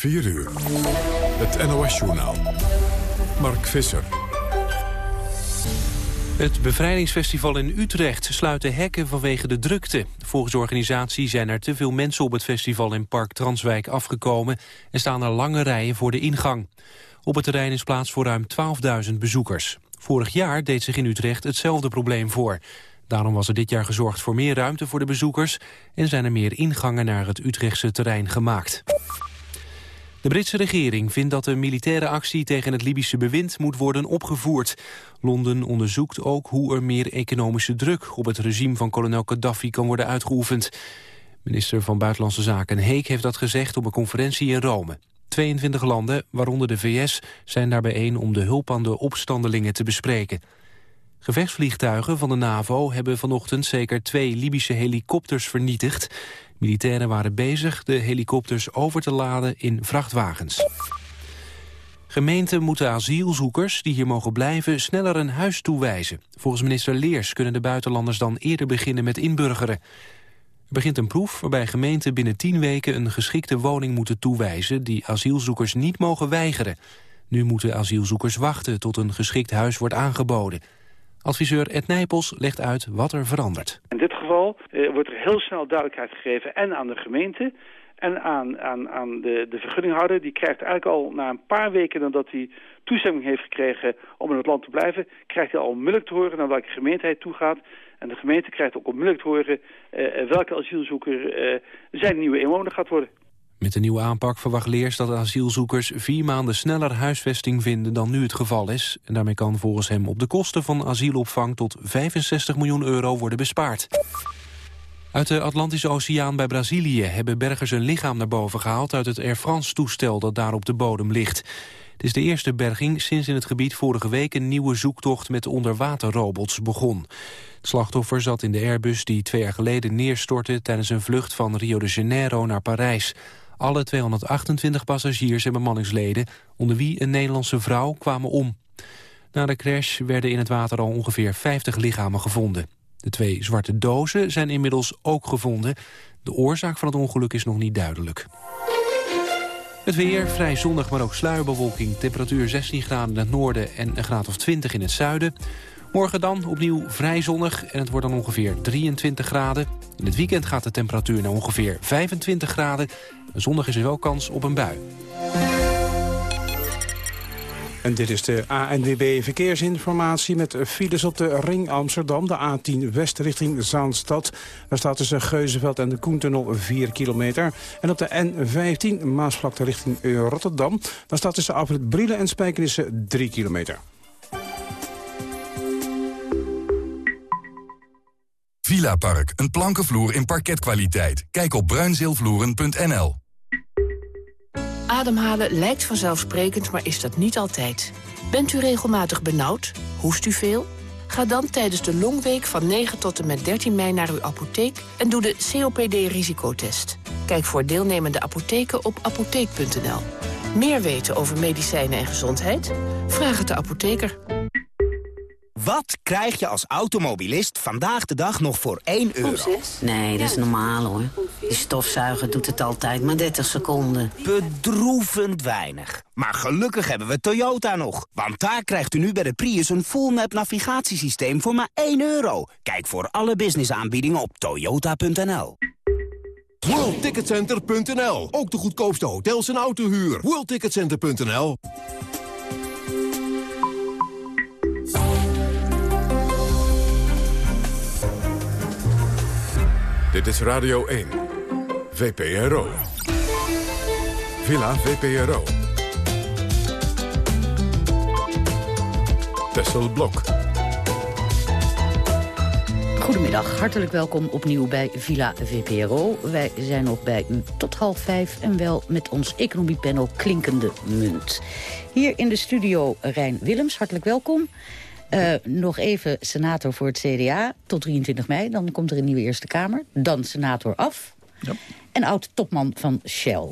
4 uur. Het NOS-journaal. Mark Visser. Het bevrijdingsfestival in Utrecht sluit de hekken vanwege de drukte. Volgens de organisatie zijn er te veel mensen op het festival in Park Transwijk afgekomen... en staan er lange rijen voor de ingang. Op het terrein is plaats voor ruim 12.000 bezoekers. Vorig jaar deed zich in Utrecht hetzelfde probleem voor. Daarom was er dit jaar gezorgd voor meer ruimte voor de bezoekers... en zijn er meer ingangen naar het Utrechtse terrein gemaakt. De Britse regering vindt dat de militaire actie tegen het Libische bewind moet worden opgevoerd. Londen onderzoekt ook hoe er meer economische druk op het regime van kolonel Gaddafi kan worden uitgeoefend. Minister van Buitenlandse Zaken Heek heeft dat gezegd op een conferentie in Rome. 22 landen, waaronder de VS, zijn daar bijeen om de hulp aan de opstandelingen te bespreken. Gevechtsvliegtuigen van de NAVO hebben vanochtend zeker twee Libische helikopters vernietigd. Militairen waren bezig de helikopters over te laden in vrachtwagens. Gemeenten moeten asielzoekers die hier mogen blijven sneller een huis toewijzen. Volgens minister Leers kunnen de buitenlanders dan eerder beginnen met inburgeren. Er begint een proef waarbij gemeenten binnen tien weken een geschikte woning moeten toewijzen die asielzoekers niet mogen weigeren. Nu moeten asielzoekers wachten tot een geschikt huis wordt aangeboden. Adviseur Ed Nijpels legt uit wat er verandert. Eh, wordt er heel snel duidelijkheid gegeven en aan de gemeente en aan, aan, aan de, de vergunninghouder. Die krijgt eigenlijk al na een paar weken nadat hij toestemming heeft gekregen om in het land te blijven, krijgt hij al onmiddellijk te horen naar welke gemeente hij toe gaat. En de gemeente krijgt ook onmiddellijk te horen eh, welke asielzoeker eh, zijn nieuwe inwoner gaat worden. Met de nieuwe aanpak verwacht Leers dat asielzoekers vier maanden sneller huisvesting vinden dan nu het geval is. En daarmee kan volgens hem op de kosten van asielopvang tot 65 miljoen euro worden bespaard. Uit de Atlantische Oceaan bij Brazilië hebben bergers een lichaam naar boven gehaald uit het Air France-toestel dat daar op de bodem ligt. Het is de eerste berging sinds in het gebied vorige week een nieuwe zoektocht met onderwaterrobots begon. Het slachtoffer zat in de Airbus die twee jaar geleden neerstortte tijdens een vlucht van Rio de Janeiro naar Parijs. Alle 228 passagiers en bemanningsleden, onder wie een Nederlandse vrouw, kwamen om. Na de crash werden in het water al ongeveer 50 lichamen gevonden. De twee zwarte dozen zijn inmiddels ook gevonden. De oorzaak van het ongeluk is nog niet duidelijk. Het weer, vrij zonnig, maar ook sluierbewolking. Temperatuur 16 graden in het noorden en een graad of 20 in het zuiden. Morgen dan opnieuw vrij zonnig en het wordt dan ongeveer 23 graden. In het weekend gaat de temperatuur naar ongeveer 25 graden. Zondag is er wel kans op een bui. En dit is de ANWB Verkeersinformatie met files op de Ring Amsterdam. De A10 West richting Zaanstad. Daar staat tussen Geuzenveld en de Koentunnel 4 kilometer. En op de N15 Maasvlakte richting Rotterdam. Daar staat tussen Afrit Brielen en Spijkenissen 3 kilometer. Villa Park, een plankenvloer in parketkwaliteit. Kijk op bruinzeelvloeren.nl. Ademhalen lijkt vanzelfsprekend, maar is dat niet altijd. Bent u regelmatig benauwd? Hoest u veel? Ga dan tijdens de Longweek van 9 tot en met 13 mei naar uw apotheek... en doe de COPD-risicotest. Kijk voor deelnemende apotheken op apotheek.nl. Meer weten over medicijnen en gezondheid? Vraag het de apotheker. Wat krijg je als automobilist vandaag de dag nog voor 1 euro? Nee, dat is normaal hoor. Die stofzuiger doet het altijd maar 30 seconden. Bedroevend weinig. Maar gelukkig hebben we Toyota nog. Want daar krijgt u nu bij de Prius een full-map navigatiesysteem voor maar 1 euro. Kijk voor alle businessaanbiedingen op toyota.nl. WorldTicketCenter.nl. Ook de goedkoopste hotels en autohuur. WorldTicketCenter.nl. Dit is Radio 1. VPRO. Villa VPRO. Tessel Blok. Goedemiddag, hartelijk welkom opnieuw bij Villa VPRO. Wij zijn nog bij u tot half vijf en wel met ons economiepanel Klinkende Munt. Hier in de studio Rijn Willems, hartelijk welkom. Uh, nog even senator voor het CDA tot 23 mei. Dan komt er een nieuwe Eerste Kamer. Dan senator af. Ja. En oud-topman van Shell.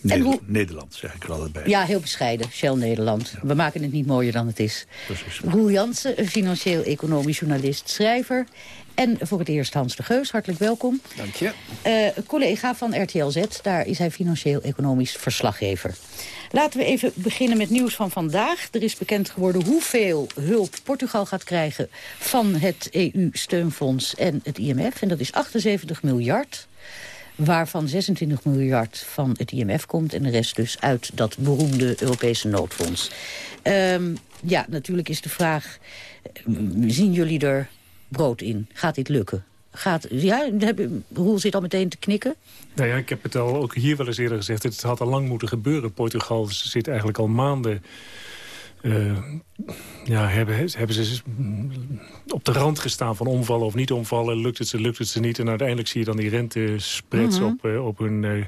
Nederland, hoe... Nederland, zeg ik er altijd bij. Ja, heel bescheiden. Shell Nederland. We maken het niet mooier dan het is. Precies. Roel Jansen, financieel-economisch journalist, schrijver. En voor het eerst Hans de Geus, hartelijk welkom. Dank je. Uh, collega van RTL Z, daar is hij financieel-economisch verslaggever. Laten we even beginnen met nieuws van vandaag. Er is bekend geworden hoeveel hulp Portugal gaat krijgen... van het EU-steunfonds en het IMF. En dat is 78 miljard waarvan 26 miljard van het IMF komt... en de rest dus uit dat beroemde Europese noodfonds. Um, ja, natuurlijk is de vraag, zien jullie er brood in? Gaat dit lukken? Gaat, ja, Roel zit al meteen te knikken. Nou ja, ik heb het al ook hier wel eens eerder gezegd. Het had al lang moeten gebeuren. Portugal zit eigenlijk al maanden uh, ja, hebben, hebben ze de rand gestaan van omvallen of niet omvallen. Lukt het ze, lukt het ze niet. En uiteindelijk zie je dan die rentespreads mm op, uh, op, hun, uh,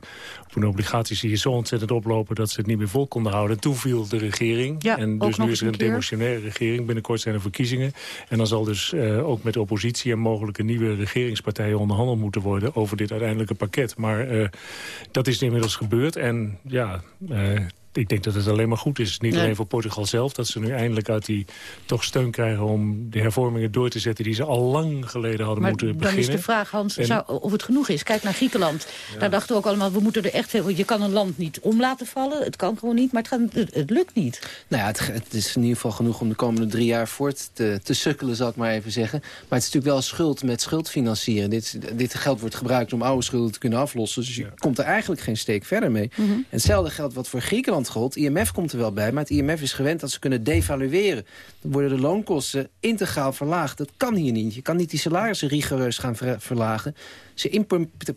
op hun obligaties... je zo ontzettend oplopen dat ze het niet meer vol konden houden. Toen viel de regering. Ja, en dus nu is er een, een demotionaire regering. Binnenkort zijn er verkiezingen. En dan zal dus ook met de oppositie en mogelijke nieuwe regeringspartijen... onderhandeld moeten worden over dit uiteindelijke pakket. Maar dat is inmiddels gebeurd. En ja ik denk dat het alleen maar goed is. Niet alleen voor Portugal zelf, dat ze nu eindelijk uit die toch steun krijgen... om de hervormingen door te zetten die ze al lang geleden hadden moeten beginnen. dan is de vraag, Hans, zou, of het genoeg is. Kijk naar Griekenland. Daar dachten we ook allemaal, we moeten er echt... Je kan een land niet om laten vallen, het kan gewoon niet, maar het, gaat, het, lukt niet. Nou ja, het, het, is in ieder geval genoeg om de komende drie jaar voort te, te sukkelen, zal ik maar even zeggen. Maar het is natuurlijk wel schuld met schuld financieren. Dit, dit geld wordt gebruikt om oude schulden te kunnen aflossen. Dus je komt er eigenlijk geen steek verder mee. Mm -hmm. Hetzelfde geldt wat voor Griekenland IMF komt er wel bij, maar het IMF is gewend dat ze kunnen devalueren. Dan worden de loonkosten integraal verlaagd. Dat kan hier niet. Je kan niet die salarissen rigoureus gaan verlagen. Ze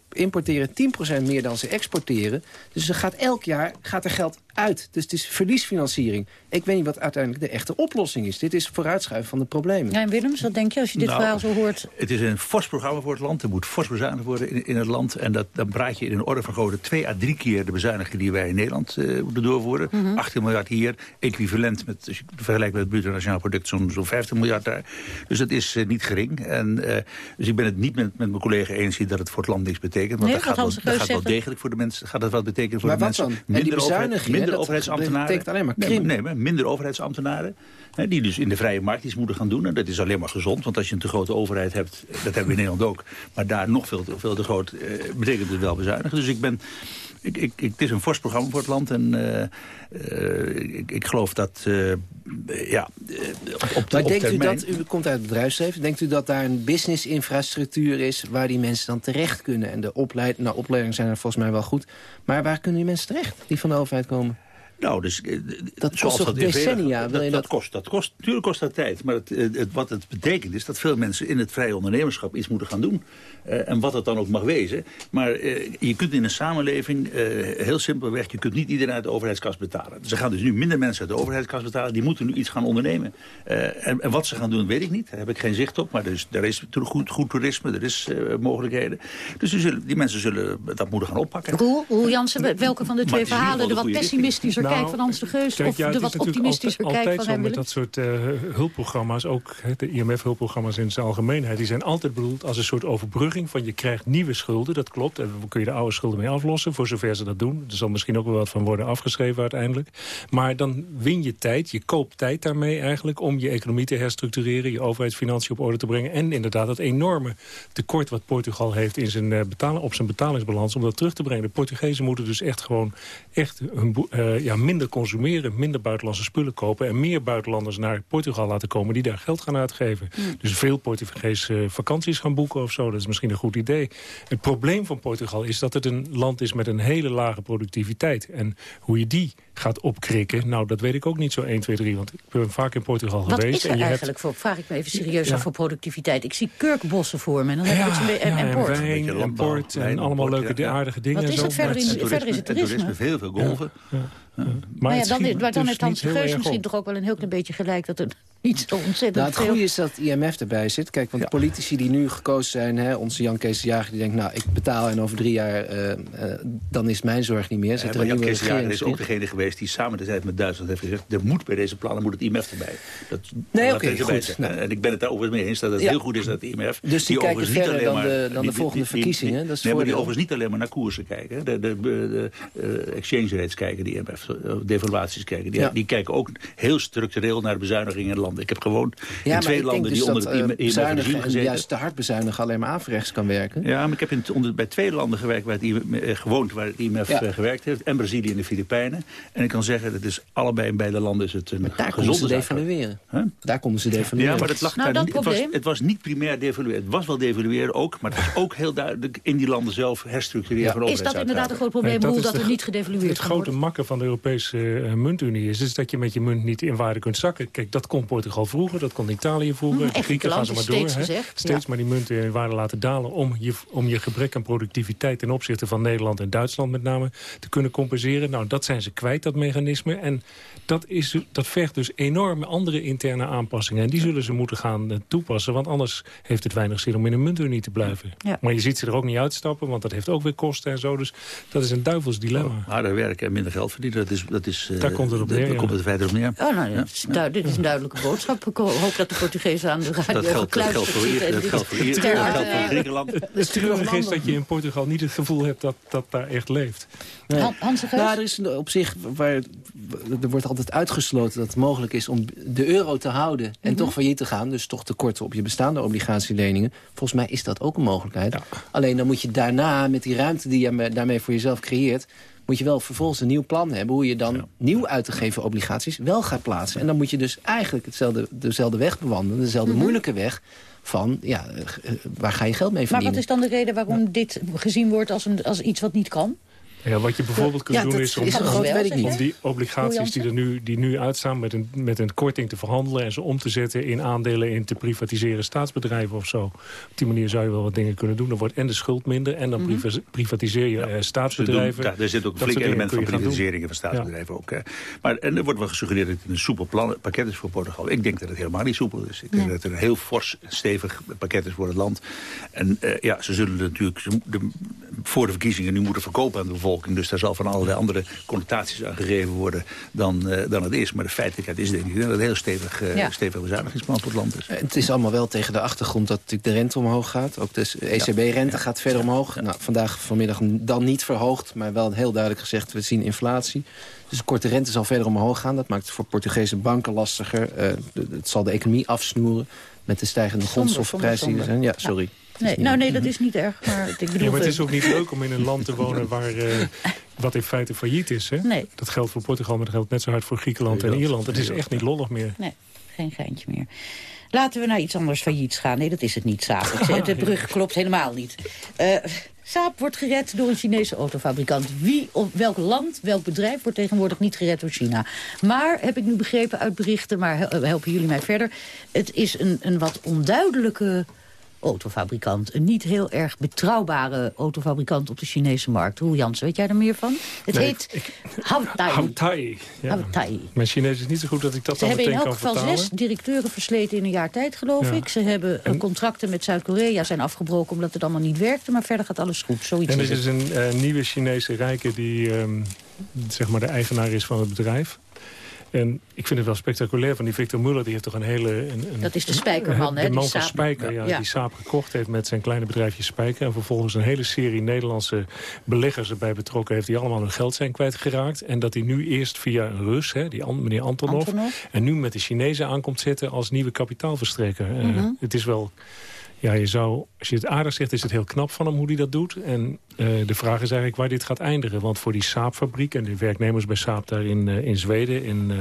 importeren 10% meer dan ze exporteren. Dus er gaat elk jaar gaat er geld uit. Dus het is verliesfinanciering. Ik weet niet wat uiteindelijk de echte oplossing is. Dit is vooruitschuiven van de problemen. Ja, en Willems, wat denk je als je dit nou, verhaal zo hoort? Het is een fors programma voor het land. Er moet fors bezuinigd worden in, in het land. En dat, dan praat je in een orde van grootte twee à drie keer de bezuinigingen die wij in Nederland uh, moeten doorvoeren. Mm 18 miljard hier, equivalent met, als je vergelijkt met het bruto nationaal product, zo'n zo 50 miljard daar. Dus dat is uh, niet gering. En, uh, dus ik ben het niet met, met mijn collega eens dat het voor het land niks betekent. Want nee, dat, gaat, wel, dat gaat wel degelijk voor de mensen. Gaat dat wel betekenen voor maar de mensen. Dan? Minder, overheid, minder overheidsambtenaren. alleen maar nee, nee, maar minder overheidsambtenaren. Hè, die dus in de vrije markt iets moeten gaan doen. En dat is alleen maar gezond. Want als je een te grote overheid hebt, dat hebben we in Nederland ook. Maar daar nog veel, veel te groot, eh, betekent het wel bezuinigen. Dus ik ben ik, ik, ik, het is een fors programma voor het land. En uh, uh, ik, ik, geloof dat... Uh, ja, op, maar denkt u dat, u komt uit het bedrijfsleven... denkt u dat daar een business-infrastructuur is... waar die mensen dan terecht kunnen? En de opleid, nou, opleidingen zijn er volgens mij wel goed. Maar waar kunnen die mensen terecht die van de overheid komen? Nou, dus, eh, dat kost toch decennia? Dat, dat, dat, kost, dat kost, natuurlijk kost dat tijd. Maar het, het, wat het betekent is dat veel mensen in het vrije ondernemerschap iets moeten gaan doen. Uh, en wat het dan ook mag wezen. Maar uh, je kunt in een samenleving, uh, heel simpelweg, je kunt niet iedereen uit de overheidskast betalen. Dus er gaan dus nu minder mensen uit de overheidskast betalen. Die moeten nu iets gaan ondernemen. En, en, wat ze gaan doen, weet ik niet. Daar heb ik geen zicht op. Maar er is, er is goed, goed toerisme, er is mogelijkheden. Dus die, zullen, die mensen zullen dat moeten gaan oppakken. Roel, Roel Jansen, welke van de twee verhalen de wat pessimistischer nou, kijk van Hans de Geus... Kijk, of de wat optimistischer kijk van hem met dat soort hulpprogramma's, ook de IMF-hulpprogramma's in zijn algemeenheid... die zijn altijd bedoeld als een soort overbrugging van je krijgt nieuwe schulden, dat klopt. En kun je de oude schulden mee aflossen, voor zover ze dat doen. Er zal misschien ook wel wat van worden afgeschreven uiteindelijk. Maar dan win je tijd, je koopt tijd daarmee eigenlijk... om je economie te herstructureren, je overheidsfinanciën op orde te brengen... en inderdaad dat enorme tekort wat Portugal heeft in zijn, uh, betalen, op zijn betalingsbalans... om dat terug te brengen. De Portugezen moeten dus echt gewoon echt hun, uh, ja, minder consumeren... minder buitenlandse spullen kopen... en meer buitenlanders naar Portugal laten komen die daar geld gaan uitgeven. Hmm. Dus veel Portugese vakanties gaan boeken of zo. Dat is misschien een goed idee. Het probleem van Portugal is dat het een land is met een hele lage productiviteit. En hoe je die gaat opkrikken, nou dat weet ik ook niet zo 1, 2, 3. Want ik ben vaak in Portugal Wat geweest. Wat is er eigenlijk hebt... voor, vraag ik me even serieus ja. af, voor productiviteit? Ik zie kurkbossen voor me en dan heb ik het en, ja, en port. En wijn en port en allemaal leuke aardige dingen. Wat is het verder, in, verder is het toerisme? toerisme veel, veel golven. Maar, maar ja, dan, dan, dan heeft Hans de Geus misschien toch ook wel een heel klein beetje gelijk... dat het niet zo ontzettend nou, Het goede is dat IMF erbij zit. Kijk, want de politici die nu gekozen zijn... Hè, onze Jan Kees de Jager, die denkt... nou, ik betaal en over drie jaar... Uh, uh, dan is mijn zorg niet meer. Zit ja, Jan Kees de Jager is ook degene geweest... die samen de tijd met Duitsland heeft gezegd... er moet bij deze plannen moet het IMF erbij. Dat, nee, oké, okay, goed. Nou. En ik ben het daar overigens mee eens dat het ja. heel goed is dat het IMF... Dus die, die kijken verder dan, de, dan de volgende verkiezingen. Dat is nee, maar die overigens niet alleen maar naar koersen kijken. De, de, de, de exchange rates kijken, die IMF. Devaluaties kijken. Die, die kijken ook heel structureel naar de bezuinigingen in het land landen. Ik heb gewoond Ja, in twee maar landen denk die dus onder dat het eh, IMF regime gezeten. juist te hard bezuinigen alleen maar averechts kan werken. Ja, maar ik heb in, onder, bij twee landen gewerkt waar het IMF, eh, gewoond waar het IMF Ja. eh, gewerkt heeft. En Brazilië en de Filipijnen. En ik kan zeggen, dat is allebei in beide landen is het een Daar konden ze devalueren. Huh? Daar konden ze devalueren. Ja, maar het lag Nou, daar dat niet, het, was, probleem. het was niet primair devalueren. Het was wel devalueren ook, maar het was ook heel duidelijk in die landen zelf herstructureren van Is dat inderdaad een groot probleem, is dat er niet gedevalueerd Het kan grote makken van de Europese eh, muntunie is, is dat je met je munt niet in waarde kunt zakken. Kijk, dat kon Portugal vroeger, dat kon Italië vroeger. Mhm, de Grieken gaan ze maar door. steeds hè. Steeds ja. maar die munten in waarde laten dalen om je, om je gebrek aan productiviteit ten opzichte van Nederland en Duitsland met name te kunnen compenseren. Nou, dat zijn ze kwijt, dat mechanisme. En dat, is, dat vergt dus enorme andere interne aanpassingen. En die zullen ze moeten gaan eh, toepassen, want anders heeft het weinig zin om in een muntunie te blijven. Ja. Maar je ziet ze er ook niet uitstappen, want dat heeft ook weer kosten en zo. Dus dat is een duivels dilemma. Harder werken en minder geld verdienen, dat is... Dat is eh, Daar komt het op neer, Daar ja. komt het feit op neer. Oh, nou, dit, is duid- dit is een duidelijke boodschap. Ik hoop dat de Portugezen aan de radio Dat geldt, dat gekluisterd geldt voor zitten en Ier- dat geldt voor dat geldt. Griekenland. Het treurige is dat je in Portugal niet het gevoel hebt dat dat daar echt leeft. Nee. Han- Hans? Nou, er is op zich, waar, er wordt altijd uitgesloten dat het mogelijk is om de euro te houden en Mhm. toch failliet te gaan. Dus toch te korten op je bestaande obligatieleningen. Volgens mij is dat ook een mogelijkheid. Alleen dan moet je daarna, met die ruimte die je me- daarmee voor jezelf creëert... moet je wel vervolgens een nieuw plan hebben... hoe je dan nieuw uit te geven obligaties wel gaat plaatsen. En dan moet je dus eigenlijk hetzelfde, dezelfde weg bewandelen. Dezelfde Mhm. moeilijke weg van, ja, eh, eh, waar ga je geld mee Maar verdienen? wat is dan de reden waarom dit gezien wordt als, een, als iets wat niet kan? Ja, wat je bijvoorbeeld kunt Ja, doen is om, is weet ik om die obligaties die er nu, die nu uitstaan met een, met een korting te verhandelen... en ze om te zetten in aandelen in te privatiseren staatsbedrijven of zo. Op die manier zou je wel wat dingen kunnen doen. Dan wordt en de schuld minder en dan priva- privatiseer je eh, Ze doen- staatsbedrijven. daar, daar zit ook een flink element van privatiseringen van staatsbedrijven ook. Hè. Maar, en er wordt wel gesuggereerd dat het een soepel plan, pakket is voor Portugal. Ik denk dat het helemaal niet soepel is. Ik denk dat het een heel fors, stevig pakket is voor het land. En eh, ja, ze zullen natuurlijk de, voor de verkiezingen nu moeten verkopen aan de bevolking. Dus daar zal van allerlei andere connotaties aan gegeven worden dan, eh, dan het is. Maar de feitelijkheid is denk ik dat het een heel stevig, eh, Ja. stevig bezuinigingsplan voor het land is. Het is allemaal wel tegen de achtergrond dat natuurlijk de rente omhoog gaat. Ook de ECB-rente gaat verder omhoog. Nou, vandaag vanmiddag dan niet verhoogd, maar wel heel duidelijk gezegd... we zien inflatie. Dus de korte rente zal verder omhoog gaan. Dat maakt het voor Portugese banken lastiger. Eh, het zal de economie afsnoeren met de stijgende die er zijn. Ja, sorry. Nee, nou nee, dat is niet erg. Maar ik bedoel, Ja, maar het is ook niet leuk om in een land te wonen waar, eh, wat in feite failliet is. Hè? Nee. Dat geldt voor Portugal, maar dat geldt net zo hard voor Griekenland en Ierland. Het is echt niet lollig meer. Nee, geen geintje meer. Laten we naar iets anders failliets gaan. Nee, dat is het niet, zeg, De brug klopt helemaal niet. Eh Saab wordt gered door een Chinese autofabrikant. Wie of welk land, welk bedrijf wordt tegenwoordig niet gered door China? Maar, heb ik nu begrepen uit berichten, maar hel- helpen jullie mij verder... het is een, een wat onduidelijke autofabrikant. Een niet heel erg betrouwbare autofabrikant op de Chinese markt. Roel Jansen, weet jij er meer van? Het Nee, heet Houtai. Houtai. Ja. Houtai. Mijn Chinees is niet zo goed dat ik dat Ze dan hebben in meteen elk kan geval zes directeuren versleten in een jaar tijd, geloof Ja. ik. Ze hebben eh, En- contracten met Zuid-Korea zijn afgebroken omdat het allemaal niet werkte. Maar verder gaat alles goed. Zoiets En er is een eh, nieuwe Chinese rijke die ehm, zeg maar de eigenaar is van het bedrijf. En ik vind het wel spectaculair van die Victor Muller. Die heeft toch een hele... Een, een- Dat is de spijkerman, hè, De man van Spijker, ja, Ja. die Saab gekocht heeft met zijn kleine bedrijfje Spijker. En vervolgens een hele serie Nederlandse beleggers erbij betrokken heeft... die allemaal hun geld zijn kwijtgeraakt. En dat hij nu eerst via een Rus, hè, die An- meneer Antonov... Antonov. en nu met de Chinezen aankomt zitten als nieuwe kapitaalverstrekker. Mhm. het is wel... Ja, je zou, als je het aardig zegt, is het heel knap van hem hoe hij dat doet. En eh, de vraag is eigenlijk waar dit gaat eindigen. Want voor die Saab-fabriek en de werknemers bij Saab daar in, eh, in Zweden, in, eh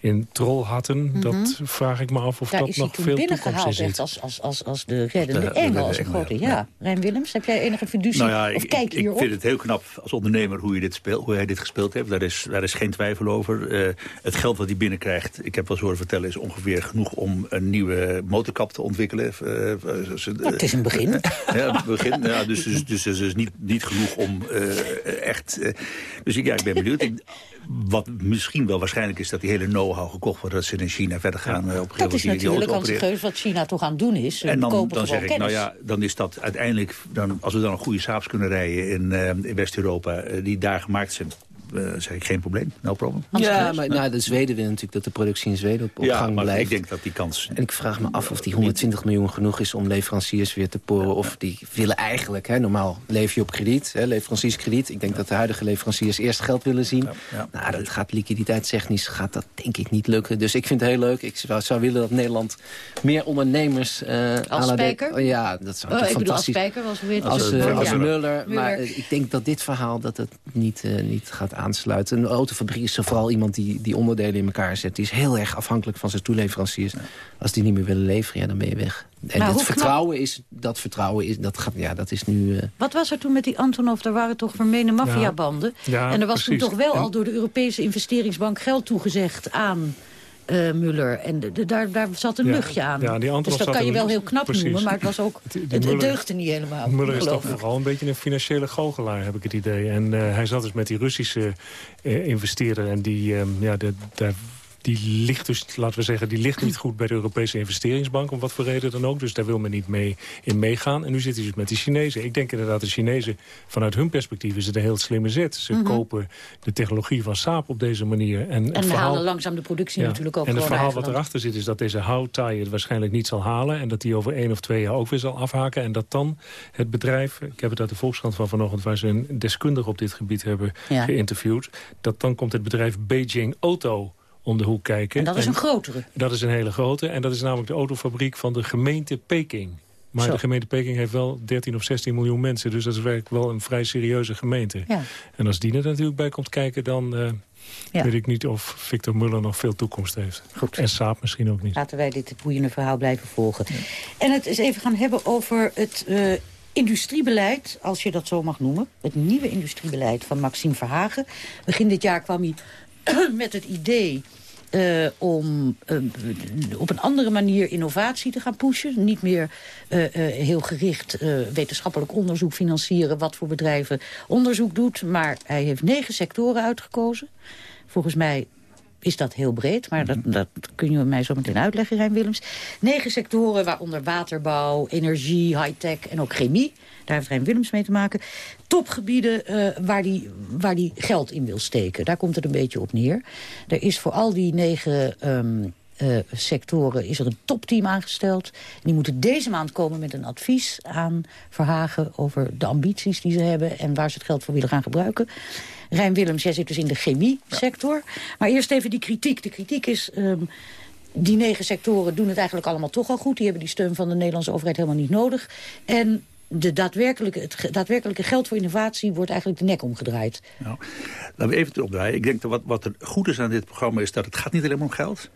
in Trollhatten... dat vraag ik me af of Daar dat nog veel toekomst in binnengehaald zit. echt als, als, als, als de reddende De- de engel. Als een engel, grote, ja. ja. Rijn Willems, heb jij enige fiducie? Nou ja, of ik, kijk ik, ik hierop? vind het heel knap als ondernemer hoe, je dit speelt, hoe hij dit gespeeld heeft. Daar is, daar is geen twijfel over. Eh, het geld wat hij binnenkrijgt, ik heb wel eens horen vertellen... is ongeveer genoeg om een nieuwe motorkap te ontwikkelen. Eh, eh, het is een begin. ja, het begin. Ja, dus, dus, dus het is niet, niet genoeg om eh, echt... eh, dus ik, ja, ik ben benieuwd. Ik, wat misschien wel waarschijnlijk is dat die hele know-how gekocht wordt... dat ze in China verder gaan eh, op een gegeven Dat is natuurlijk. Geus wat China toch aan het doen is. En dan, kopen dan zeg ik, nou kennis. ja, dan is dat uiteindelijk... Dan, als we dan een goede Saabs kunnen rijden in, eh, in West-Europa... eh, die daar gemaakt zijn... uh, zeg ik geen probleem, no problem. Ja, maar nou, de Zweden willen natuurlijk dat de productie in Zweden op, op ja, gang maar blijft. ik denk dat die kans... En ik vraag me af of die 120 miljoen genoeg is om leveranciers weer te poren. Of die willen eigenlijk, hè, normaal leef je op krediet, hè, leverancierskrediet. Ik denk dat de huidige leveranciers eerst geld willen zien. Nou, dat gaat liquiditeitstechnisch gaat dat denk ik niet lukken. Dus ik vind het heel leuk. Ik zou, zou willen dat Nederland meer ondernemers... Uh, als spijker? Oh, ja, dat zou oh, fantastisch. Bedoel, als spijker was weer als, uh, als ja. Muller. Maar uh, ik denk dat dit verhaal dat het niet, uh, niet gaat aansluiten. Een autofabriek is vooral iemand die, die onderdelen in elkaar zet. Die is heel erg afhankelijk van zijn toeleveranciers. Ja. Als die niet meer willen leveren, ja, dan ben je weg. En maar dat vertrouwen, is, dat vertrouwen is, dat gaat, ja, dat is nu... Wat was er toen met die Antonov? Daar waren toch vermeende maffiabanden. Ja, ja, en er was precies. toen toch wel en... al door de Europese investeringsbank geld toegezegd aan... Uh, Muller. En de, de, daar, daar zat een ja, luchtje aan. Ja, die dus dat kan je wel heel knap precies. noemen, maar het was ook. Die, die het, deugde niet helemaal. Muller is toch vooral een beetje een financiële goochelaar, heb ik het idee. En uh, hij zat dus met die Russische uh, investeerder. En die, um, ja, de, daar die ligt dus, laten we zeggen, die ligt niet goed bij de Europese investeringsbank, om wat voor reden dan ook. Dus daar wil men niet mee in meegaan. En nu zit hij dus met die Chinezen. Ik denk inderdaad, de Chinezen, vanuit hun perspectief is het een heel slimme zet. Ze Mhm. mm -hmm. kopen de technologie van Saab op deze manier. En, En het verhaal, halen langzaam de productie ja, natuurlijk ook En het verhaal wat erachter zit, is dat deze houtaaie het waarschijnlijk niet zal halen. En dat die over één of twee jaar ook weer zal afhaken. En dat dan het bedrijf, ik heb het uit de Volkskrant van vanochtend, waar ze een deskundige op dit gebied hebben Ja. geïnterviewd. Dat dan komt het bedrijf Beijing Auto om de hoek kijken. En dat is een grotere. Dat is een hele grote. En dat is namelijk de autofabriek van de gemeente Peking. Maar Zo. de gemeente Peking heeft wel 13 of 16 miljoen mensen. Dus dat is werkelijk wel een vrij serieuze gemeente. Ja. En als die er natuurlijk bij komt kijken... dan eh, Ja. weet ik niet of Victor Muller nog veel toekomst heeft. Goed. En Saab misschien ook niet. Laten wij dit boeiende verhaal blijven volgen. En het is even gaan hebben over het eh, industriebeleid, als je dat zo mag noemen. Het nieuwe industriebeleid van Maxime Verhagen. Begin dit jaar kwam hij met het idee eh, om eh, op een andere manier innovatie te gaan pushen. Niet meer eh, heel gericht wetenschappelijk onderzoek financieren... wat voor bedrijven onderzoek doet. Maar hij heeft negen sectoren uitgekozen. Volgens mij is dat heel breed, maar dat, dat kun je mij zo meteen uitleggen, Rijn Willems. Negen sectoren, waaronder waterbouw, energie, high-tech en ook chemie. Daar heeft Rijn Willems mee te maken. Topgebieden eh, waar die, waar die geld in wil steken. Daar komt het een beetje op neer. Er is voor al die negen ehm, eh, sectoren is er een topteam aangesteld. Die moeten deze maand komen met een advies aan Verhagen... over de ambities die ze hebben en waar ze het geld voor willen gaan gebruiken. Rijn Willems, jij zit dus in de chemie-sector. Maar eerst even die kritiek. De kritiek is... ehm, die negen sectoren doen het eigenlijk allemaal toch al goed. Die hebben die steun van de Nederlandse overheid helemaal niet nodig. En de daadwerkelijke, het daadwerkelijke geld voor innovatie wordt eigenlijk de nek omgedraaid. Nou, laten we even erop draaien. Ik denk dat wat, wat er goed is aan dit programma is dat het gaat niet alleen om geld.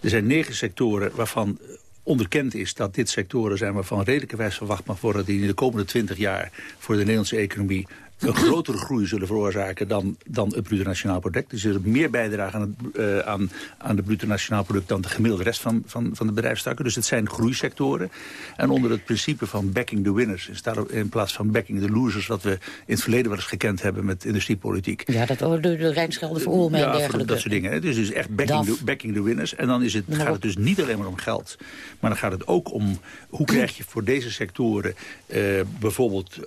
Er zijn negen sectoren waarvan onderkend is dat dit sectoren zijn waarvan redelijkerwijs verwacht mag worden die in de komende twintig jaar voor de Nederlandse economie een grotere groei zullen veroorzaken dan, dan het bruto nationaal product. Dus er is meer bijdrage aan het, eh, aan, aan het bruto nationaal product dan de gemiddelde rest van, van, van de bedrijfstakken. Dus het zijn groeisectoren. En onder het principe van backing the winners, in, staat- in plaats van backing the losers, wat we in het verleden wel eens gekend hebben met industriepolitiek. Ja, dat de, de Rijnschelde voor en Ja, voor dergelijke. dat soort dingen. Dus het is echt backing the, backing the winners. En dan is het, gaat het dus niet alleen maar om geld. Maar dan gaat het ook om hoe krijg je voor deze sectoren eh, bijvoorbeeld...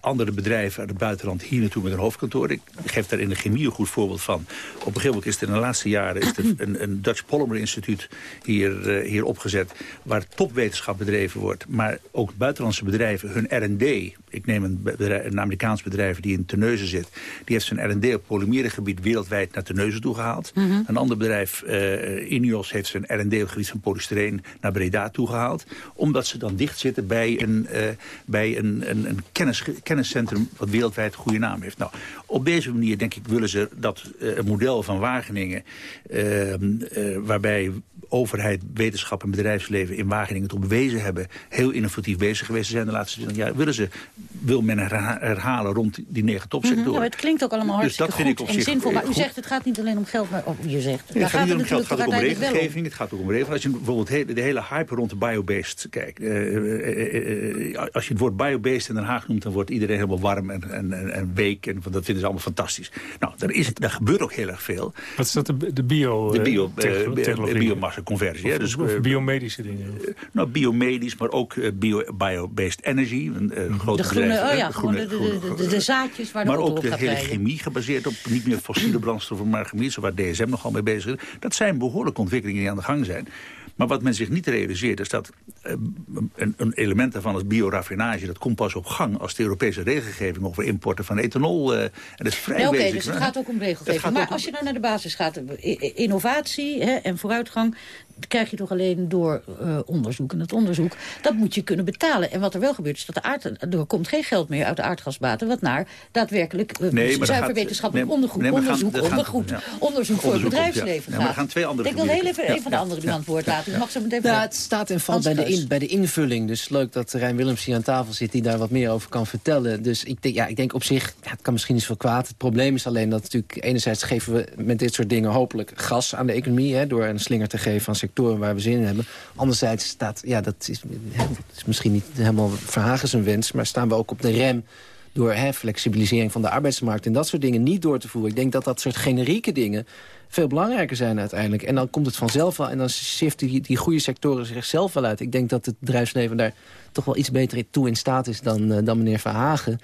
andere bedrijven uit het buitenland hier naartoe met een hoofdkantoor. Ik geef daar in de chemie een goed voorbeeld van. Op een gegeven moment is er in de laatste jaren is er een, een Dutch Polymer Instituut hier, eh, hier opgezet. Waar topwetenschap bedreven wordt. Maar ook buitenlandse bedrijven hun R&D. Ik neem een, bedrijf, een Amerikaans bedrijf die in Terneuzen zit. Die heeft zijn R&D op polymerengebied wereldwijd naar Terneuzen toe gehaald. Mhm. Een ander bedrijf, eh Ineos, heeft zijn R&D op het gebied van polystyreen naar Breda toegehaald. Omdat ze dan dicht zitten bij een, eh, bij een, een, een kennis, kenniscentrum wat wereldwijd goede naam heeft. Nou, op deze manier, denk ik, willen ze dat een model van Wageningen... eh, eh, waarbij overheid, wetenschap en bedrijfsleven in Wageningen toch bewezen hebben... heel innovatief bezig geweest te zijn de laatste 20 jaar... willen ze, wil men herha- herhalen rond die negen topsectoren. Ja, maar het klinkt ook allemaal Dus hartstikke dat vind goed ik op en zich, zinvol. Maar u zegt het gaat niet alleen om geld, maar oh, je zegt... Ja, het gaat niet om geld, het gaat ook om regelgeving. Het gaat ook om regelgeving. Als je bijvoorbeeld de hele hype rond de biobased kijkt. eh, eh, eh, als je het woord biobased in Den Haag noemt, dan wordt iedereen helemaal warm en, en, en, en week. En dat vinden ze allemaal fantastisch. Nou, daar, is, daar gebeurt ook heel erg veel. Wat is dat, de, de bio... De bio, biomassa-conversie. Dus, of, biomedische dingen? nou, biomedisch, maar ook bio-based energy. Een, de groene, bedrijf, oh ja, groene, de, de, de, zaadjes waar de Maar ook de hele rijden. chemie gebaseerd op niet meer fossiele brandstoffen, maar chemie, waar DSM nogal mee bezig is. Dat zijn behoorlijke ontwikkelingen die aan de gang zijn. Maar wat men zich niet realiseert is dat uh, een, een, element daarvan als bioraffinage... dat komt pas op gang als de Europese regelgeving over importen van ethanol... Uh, en dat is vrij nee, Oké, okay, dus het gaat ook om regelgeving. Maar als je nou naar de basis gaat, innovatie hè, en vooruitgang krijg je toch alleen door uh, onderzoek. En dat onderzoek, dat moet je kunnen betalen. En wat er wel gebeurt, is dat de aard, er komt geen geld meer uit de aardgasbaten... wat naar daadwerkelijk uh, nee, zuiver gaat, wetenschappelijk nee, onderzoek, nee, onderzoek, gaan, ondergoed, gaan, ja. onderzoek voor het bedrijfsleven ja. gaat. Ja, gaan twee andere Ik wil heel even een van de anderen nu aan het woord laten. mag zo meteen nou, het staat en valt bij de, in, bij de invulling. Dus leuk dat Rijn Willems hier aan tafel zit... die daar wat meer over kan vertellen. Dus ik denk, ja, ik denk op zich, ja, het kan misschien niet veel kwaad. Het probleem is alleen dat natuurlijk... enerzijds geven we met dit soort dingen hopelijk gas aan de economie... Hè, door een slinger te geven aan sectoren waar we zin in hebben. Anderzijds staat, ja, dat is, is misschien niet helemaal Verhagen zijn wens... maar staan we ook op de rem door hè, flexibilisering van de arbeidsmarkt... en dat soort dingen niet door te voeren. Ik denk dat dat soort generieke dingen veel belangrijker zijn uiteindelijk. En dan komt het vanzelf wel en dan shift die, die goede sectoren zichzelf wel uit. Ik denk dat het bedrijfsleven daar toch wel iets beter toe in staat is dan, uh, dan meneer Verhagen.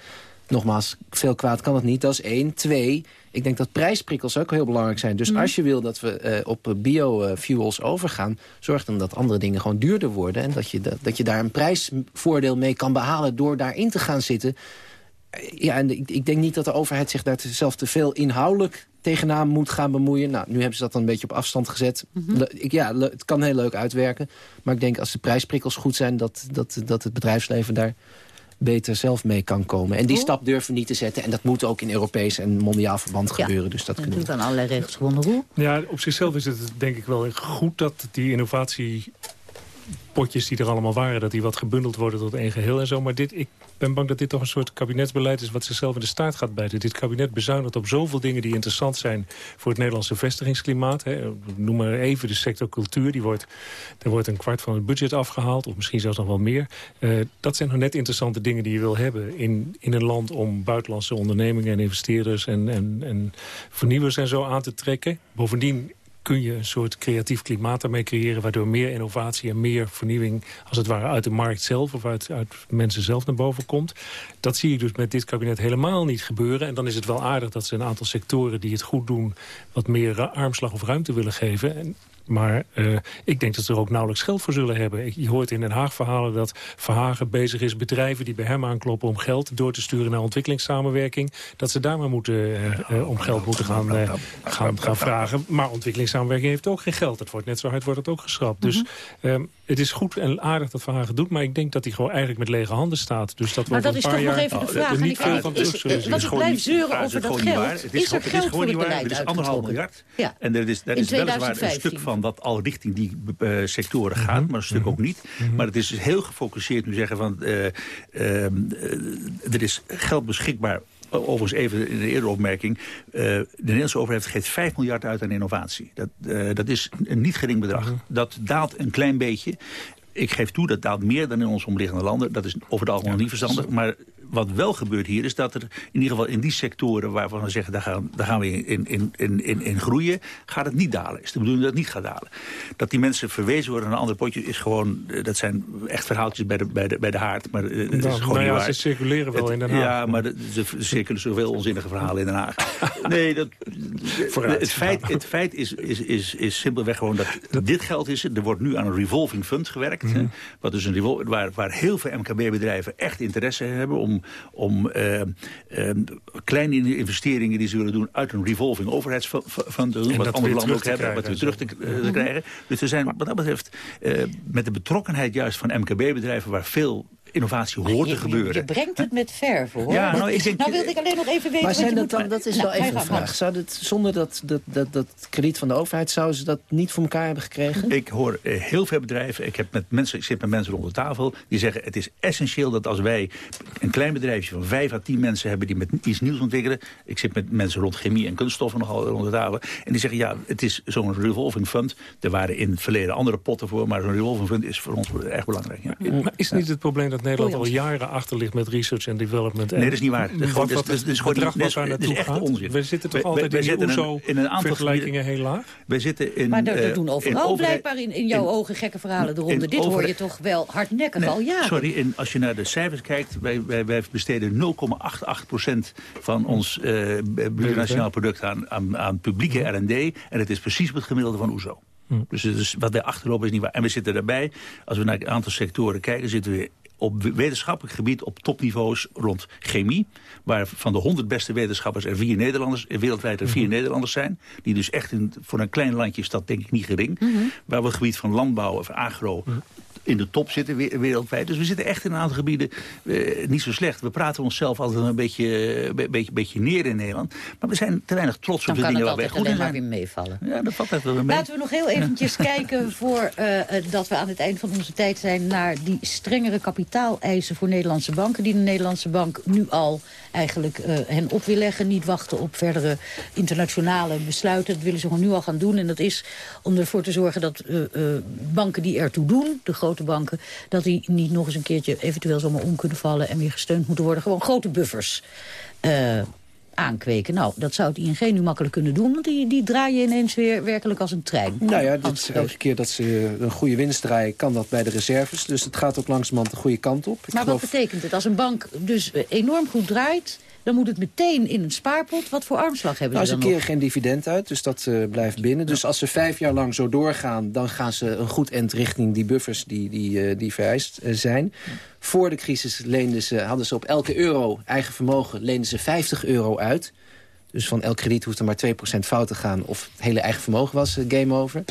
Nogmaals, veel kwaad kan het niet, dat is één. Twee, ik denk dat prijsprikkels ook heel belangrijk zijn. Dus mm. als je wil dat we uh, op biofuels overgaan... zorg dan dat andere dingen gewoon duurder worden... en dat je, dat, dat je daar een prijsvoordeel mee kan behalen... door daarin te gaan zitten. Ja, en ik, ik denk niet dat de overheid zich daar zelf te veel inhoudelijk tegenaan moet gaan bemoeien. Nou, nu hebben ze dat dan een beetje op afstand gezet. Mm -hmm. ik, ja, het kan heel leuk uitwerken. Maar ik denk als de prijsprikkels goed zijn... dat, dat, dat het bedrijfsleven daar beter zelf mee kan komen. En die stap durven we niet te zetten. En dat moet ook in Europees en mondiaal verband ja. gebeuren. Dus dat en doet aan allerlei regels gebonden hoe? Ja, op zichzelf is het denk ik wel goed dat die innovatie potjes die er allemaal waren... dat die wat gebundeld worden tot één geheel en zo. Maar dit, ik ben bang dat dit toch een soort kabinetsbeleid is... wat zichzelf in de staart gaat bijten. Dit kabinet bezuinigt op zoveel dingen die interessant zijn... voor het Nederlandse vestigingsklimaat. Hè. Noem maar even de sector cultuur. Die wordt, er wordt een kwart van het budget afgehaald. Of misschien zelfs nog wel meer. Uh, dat zijn nog net interessante dingen die je wil hebben... in, in een land om buitenlandse ondernemingen en investeerders... en, en, en vernieuwers en zo aan te trekken. Bovendien kun je een soort creatief klimaat daarmee creëren... waardoor meer innovatie en meer vernieuwing... als het ware uit de markt zelf of uit, uit mensen zelf naar boven komt. Dat zie ik dus met dit kabinet helemaal niet gebeuren. En dan is het wel aardig dat ze een aantal sectoren die het goed doen... wat meer armslag of ruimte willen geven... En maar uh, ik denk dat ze er ook nauwelijks geld voor zullen hebben. Je hoort in Den Haag verhalen dat Verhagen bezig is... bedrijven die bij hem aankloppen om geld door te sturen naar ontwikkelingssamenwerking... dat ze daar maar moeten, uh, uh, om geld moeten gaan, gaan, gaan vragen. Maar ontwikkelingssamenwerking heeft ook geen geld. Het wordt net zo hard wordt het ook geschrapt. Dus um, het is goed en aardig dat Verhagen doet... maar ik denk dat hij gewoon eigenlijk met lege handen staat. Dus dat maar dat een is paar toch jaar, nog even de vraag. er niet veel van. Want ik blijf zeuren over dat geld. Is er geld voor het beleid Het is anderhalf miljard. En er is, er is weliswaar een stuk van dat al richting die uh, sectoren gaat, maar een stuk ook niet. Maar het is dus heel gefocust nu zeggen van... Uh, uh, er is geld beschikbaar Overigens even in de eerdere opmerking. Uh, de Nederlandse overheid geeft 5 miljard uit aan innovatie. Dat, uh, dat is een niet gering bedrag. Dat daalt een klein beetje. Ik geef toe, dat daalt meer dan in onze omliggende landen. Dat is over het algemeen ja, niet verstandig. Maar wat wel gebeurt hier is dat er in ieder geval in die sectoren... waarvan we zeggen, daar gaan, daar gaan we in, in, in, in, groeien... gaat het niet dalen. Is de bedoeling dat het niet gaat dalen. Dat die mensen verwezen worden naar een ander potje... is gewoon, dat zijn echt verhaaltjes bij de, bij de, bij de haard. Maar het is nou, gewoon nou niet ja, waar. ze circuleren wel het, in Den Haag. Ja, maar ze circuleren zoveel onzinnige verhalen in Den Haag. nee, dat, het feit, het feit is, is, is, is simpelweg gewoon dat, dit geld is. Er wordt nu aan een revolving fund gewerkt. -hmm. wat dus een waar, waar heel veel MKB-bedrijven echt interesse hebben... om, om uh, uh, kleine investeringen die ze willen doen... uit een revolving overheidsfund te doen. En wat andere landen ook hebben, wat weer terug te, uh, te krijgen. Dus er zijn wat dat betreft met de betrokkenheid juist van MKB-bedrijven... waar veel innovatie hoort je, te gebeuren. Je, je brengt het met verven, hoor. Ja, nou, ik denk, nou wilde ik alleen nog even weten maar zijn dat, dan, dat is nou, wel even een vraag. Zou dit, zonder dat, dat, dat, dat krediet van de overheid... zouden ze dat niet voor elkaar hebben gekregen? Ik hoor uh, heel veel bedrijven... Ik, heb met mensen, ik zit met mensen rond de tafel... die zeggen het is essentieel dat als wij een klein bedrijfje van vijf à tien mensen hebben die met iets nieuws ontwikkelen. Ik zit met mensen rond chemie en kunststoffen nogal rond de tafel. En die zeggen, ja, het is zo'n revolving fund. Er waren in het verleden andere potten voor, maar zo'n revolving fund is voor ons erg belangrijk. Ja. Maar is niet het probleem dat Nederland al jaren achter ligt met research en development? Nee, dat is niet waar. Dat is gewoon- dat is daar echt gaat? onzin. We zitten toch altijd in een- OESO in een aantal vergelijkingen heel laag? Wij zitten in... Maar dat, eh, doen in overal overheid- blijkbaar in, in jouw in- ogen gekke verhalen de ronde. Dit hoor je toch wel hardnekkig Nee, al jaren. Sorry, en als je naar de cijfers kijkt... wij, wij, wij besteden 0,88% van ons eh bruto nationaal product aan, aan, aan publieke R&D. En het is precies het gemiddelde van OESO. Dus, het is, wat wij achterlopen is niet waar. En we zitten daarbij, als we naar een aantal sectoren kijken... zitten we op wetenschappelijk gebied op topniveaus rond chemie... waar van de 100 beste wetenschappers er vier Nederlanders... wereldwijd er vier Nederlanders zijn... die dus echt in, voor een klein landje is dat denk ik niet gering... waar we het gebied van landbouw of agro in de top zitten we- wereldwijd. Dus we zitten echt in een aantal gebieden eh, niet zo slecht. We praten onszelf altijd een beetje, eh, be- beetje, beetje neer in Nederland. Maar we zijn te weinig trots Dan op de dingen waar wij altijd goed in alleen maar zijn. weer meevallen. Ja, dat valt echt wel mee. Laten we nog heel eventjes kijken voor eh, dat we aan het eind van onze tijd zijn... naar die strengere kapitaaleisen voor Nederlandse banken... die de Nederlandse bank nu al eigenlijk eh, hen op wil leggen. Niet wachten op verdere internationale besluiten. Dat willen ze gewoon nu al gaan doen. En dat is om ervoor te zorgen dat banken die ertoe doen, de grote banken... dat die niet nog eens een keertje eventueel zomaar om kunnen vallen... en weer gesteund moeten worden. Gewoon grote buffers. eh, aankweken. Nou, dat zou het ING nu makkelijk kunnen doen... want die, die draaien ineens weer werkelijk als een trein. Nou ja, dit elke keer dat ze een goede winst draaien... kan dat bij de reserves. Dus het gaat ook langzamerhand de goede kant op. Ik Maar geloof... wat betekent het? Als een bank dus eh, enorm goed draait... dan moet het meteen in een spaarpot. Wat voor armslag hebben Nou, ze ze dan keren nog? geen dividend uit, dus dat eh, blijft binnen. Dus als ze vijf jaar lang zo doorgaan... dan gaan ze een goed eind richting die buffers die, die, eh, die vereist eh, zijn. Voor de crisis leenden ze, hadden ze op elke euro eigen vermogen... leenden ze 50 euro uit. Dus van elk krediet hoeft er maar 2% fout te gaan... of het hele eigen vermogen was game over.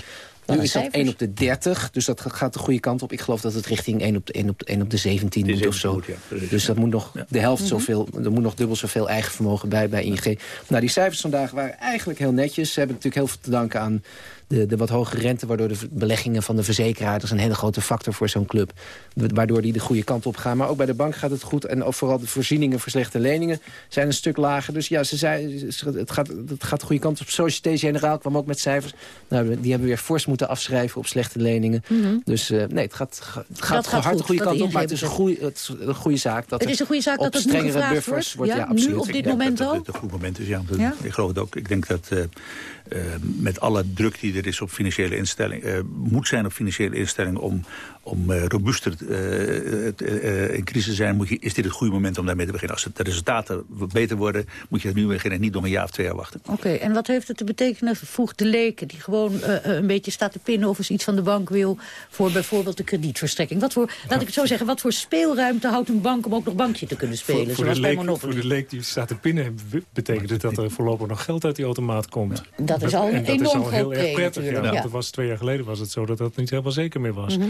Nu is dat cijfers. 1 op de 30, dus dat gaat de goede kant op. Ik geloof dat het richting 1 op de, 1 op de, 1 op de 17 is moet of zo. goed, ja, precies. Dus dat moet nog de helft Mhm. zoveel, er moet nog dubbel zoveel eigen vermogen bij bij ING. Nou, die cijfers vandaag waren eigenlijk heel netjes. Ze hebben natuurlijk heel veel te danken aan de, de wat hogere rente... waardoor de beleggingen van de verzekeraar... dat is een hele grote factor voor zo'n club... waardoor die de goede kant op gaan. Maar ook bij de bank gaat het goed. En ook vooral de voorzieningen voor slechte leningen zijn een stuk lager. Dus ja, ze zei, ze- het, gaat, het gaat de goede kant op. Société Générale kwam ook met cijfers. Nou, die hebben weer fors moeten afschrijven op slechte leningen. Dus eh, nee, het gaat, het gaat, Mhm. gaat hard goed, de goede kant op. Maar het is een goede, het is een goede zaak. Dat Het is een goede zaak op dat het nu strengere gevraagd buffers wordt. wordt. Ja, Ja, nu absoluut. op dit Ik denk moment dat al? het een goed moment is, ja. Dat- Ja? Ik geloof het ook. Ik denk dat eh, eh, met alle druk die er is op financiële instellingen... eh, moet zijn op financiële instellingen om, om eh, robuuster eh, eh, in crisis te zijn... Moet je, is dit het goede moment om daarmee te beginnen. Als de resultaten beter worden, moet je het nu beginnen... en niet nog een jaar of twee jaar wachten. Oké, en wat heeft het te betekenen, vroeg de leken... die gewoon een beetje staat te pinnen of eens iets van de bank wil... voor bijvoorbeeld de kredietverstrekking? Wat voor, laat ik het zo zeggen, wat voor speelruimte houdt een bank... om ook nog bankje te kunnen spelen, Voor, voor, zoals de bij leek, Monopoly? voor de leek die staat te pinnen... betekent het dat er voorlopig nog geld uit die automaat komt. Dat is al een en dat enorm is al heel erg pre prettig. Ja, was, twee jaar geleden was het zo dat dat niet helemaal zeker meer was. Mhm.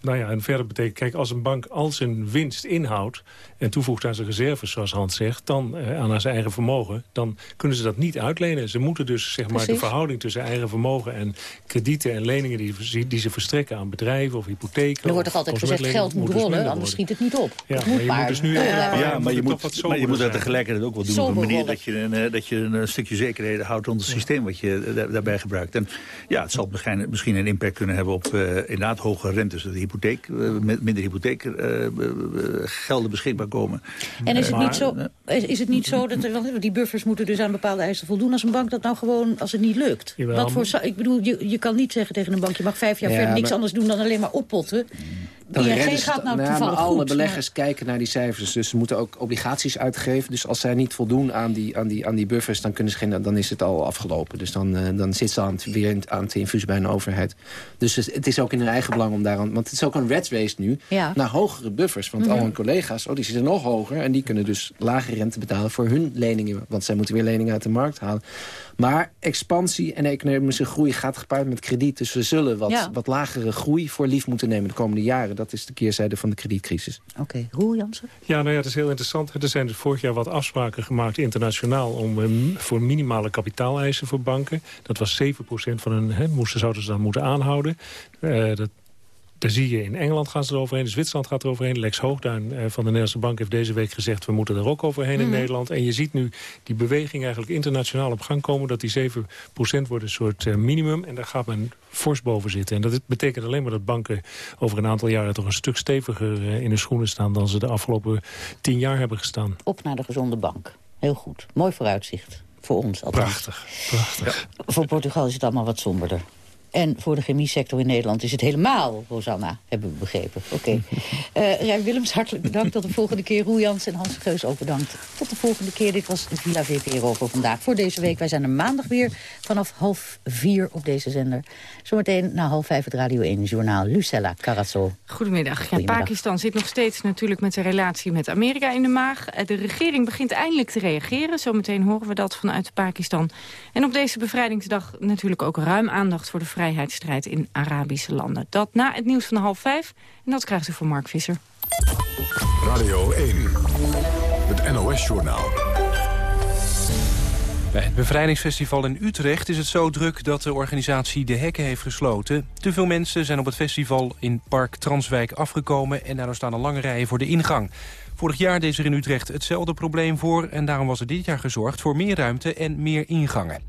Nou ja, en verder betekent... Kijk, als een bank al zijn winst inhoudt... en toevoegt aan zijn reserves, zoals Hans zegt... dan eh, aan zijn eigen vermogen... dan kunnen ze dat niet uitlenen. Ze moeten dus zeg maar, de verhouding tussen eigen vermogen... en kredieten en leningen die, die ze verstrekken aan bedrijven of hypotheken... Er wordt toch altijd gezegd, geld moet dus rollen, anders schiet het niet op. Ja, het maar moet je moet dus nu- rollen. Ja, Ja, maar je, moet, wat maar je moet soberder dat tegelijkertijd ook wel doen op een manier rollen. dat je, een, eh, dat je een, eh, stukje zekerheden houdt rond het systeem wat je eh, daar- daarbij gebruikt. En ja, het zal misschien, misschien een impact kunnen hebben op eh, inderdaad hogere rentes. Dat de hypotheek, eh, met minder hypotheek eh, gelden beschikbaar komen. En is het, Maar, niet zo, is, is het niet zo dat er, die buffers moeten dus aan bepaalde eisen voldoen als een bank dat nou gewoon als het niet lukt? Jawel, Wat voor, ik bedoel, je, je kan niet zeggen tegen een bank, je mag vijf jaar Ja, verder niks maar- anders doen dan alleen maar oppotten. Dan ING redden ze- gaat nou toevallig maar alle goed, beleggers kijken naar die cijfers. Dus ze moeten ook obligaties uitgeven. Dus als zij niet voldoen aan die, aan die, aan die buffers... Dan, kunnen ze geen, dan is het al afgelopen. Dus dan, eh, dan zit ze aan het, weer aan het infuus bij een overheid. Dus het, is ook in hun eigen belang om daaraan... Want het is ook een red race nu Ja. naar hogere buffers. Want Mhm. al hun collega's, oh, die zitten nog hoger. En die kunnen dus lage rente betalen voor hun leningen. Want zij moeten weer leningen uit de markt halen. Maar expansie en economische groei gaat gepaard met krediet. Dus we zullen wat, Ja. wat lagere groei voor lief moeten nemen de komende jaren. Dat is de keerzijde van de kredietcrisis. Oké, Roel Jansen? Ja, nou ja, het is heel interessant. Er zijn dus vorig jaar wat afspraken gemaakt internationaal... om eh, voor minimale kapitaaleisen voor banken. Dat was 7% van hun, hè, moesten, zouden ze dan moeten aanhouden. Eh, dat daar zie je in Engeland gaan ze eroverheen, in Zwitserland gaat er overheen. Lex Hoogduin van de Nederlandse Bank heeft deze week gezegd... we moeten er ook overheen in Mhm. Nederland. En je ziet nu die beweging eigenlijk internationaal op gang komen... dat die 7% wordt een soort eh, minimum. En daar gaat men fors boven zitten. En dat betekent alleen maar dat banken over een aantal jaren... toch een stuk steviger eh, in de schoenen staan... dan ze de afgelopen tien jaar hebben gestaan. Op naar de gezonde bank. Heel goed. Mooi vooruitzicht. Voor ons althans. Prachtig. Prachtig. Voor Portugal is het allemaal wat somberder. En voor de chemiesector in Nederland is het helemaal, Rosanna, hebben we begrepen. Oké. Eh Rijn Willems, hartelijk bedankt. Tot de volgende keer. Roel Jans en Hans Geus ook bedankt. Tot de volgende keer. Dit was Villa VPRO voor vandaag. Voor deze week. Wij zijn er maandag weer vanaf half vier op deze zender. Zometeen na half vijf het Radio 1 Journaal. Lucella Carasso. Goedemiddag. Ja, Goedemiddag. Pakistan zit nog steeds natuurlijk met de relatie met Amerika in de maag. Eh, De regering begint eindelijk te reageren. Zometeen horen we dat vanuit Pakistan. En op deze bevrijdingsdag natuurlijk ook ruim aandacht voor de vrijheidsstrijd in Arabische landen. Dat na het nieuws van half vijf. En dat krijgt u van Mark Visser. Radio 1, het NOS-journaal. Bij het bevrijdingsfestival in Utrecht is het zo druk dat de organisatie de hekken heeft gesloten. Te veel mensen zijn op het festival in Park Transwijk afgekomen en daardoor staan er lange rijen voor de ingang. Vorig jaar deed er in Utrecht hetzelfde probleem voor en daarom was er dit jaar gezorgd voor meer ruimte en meer ingangen.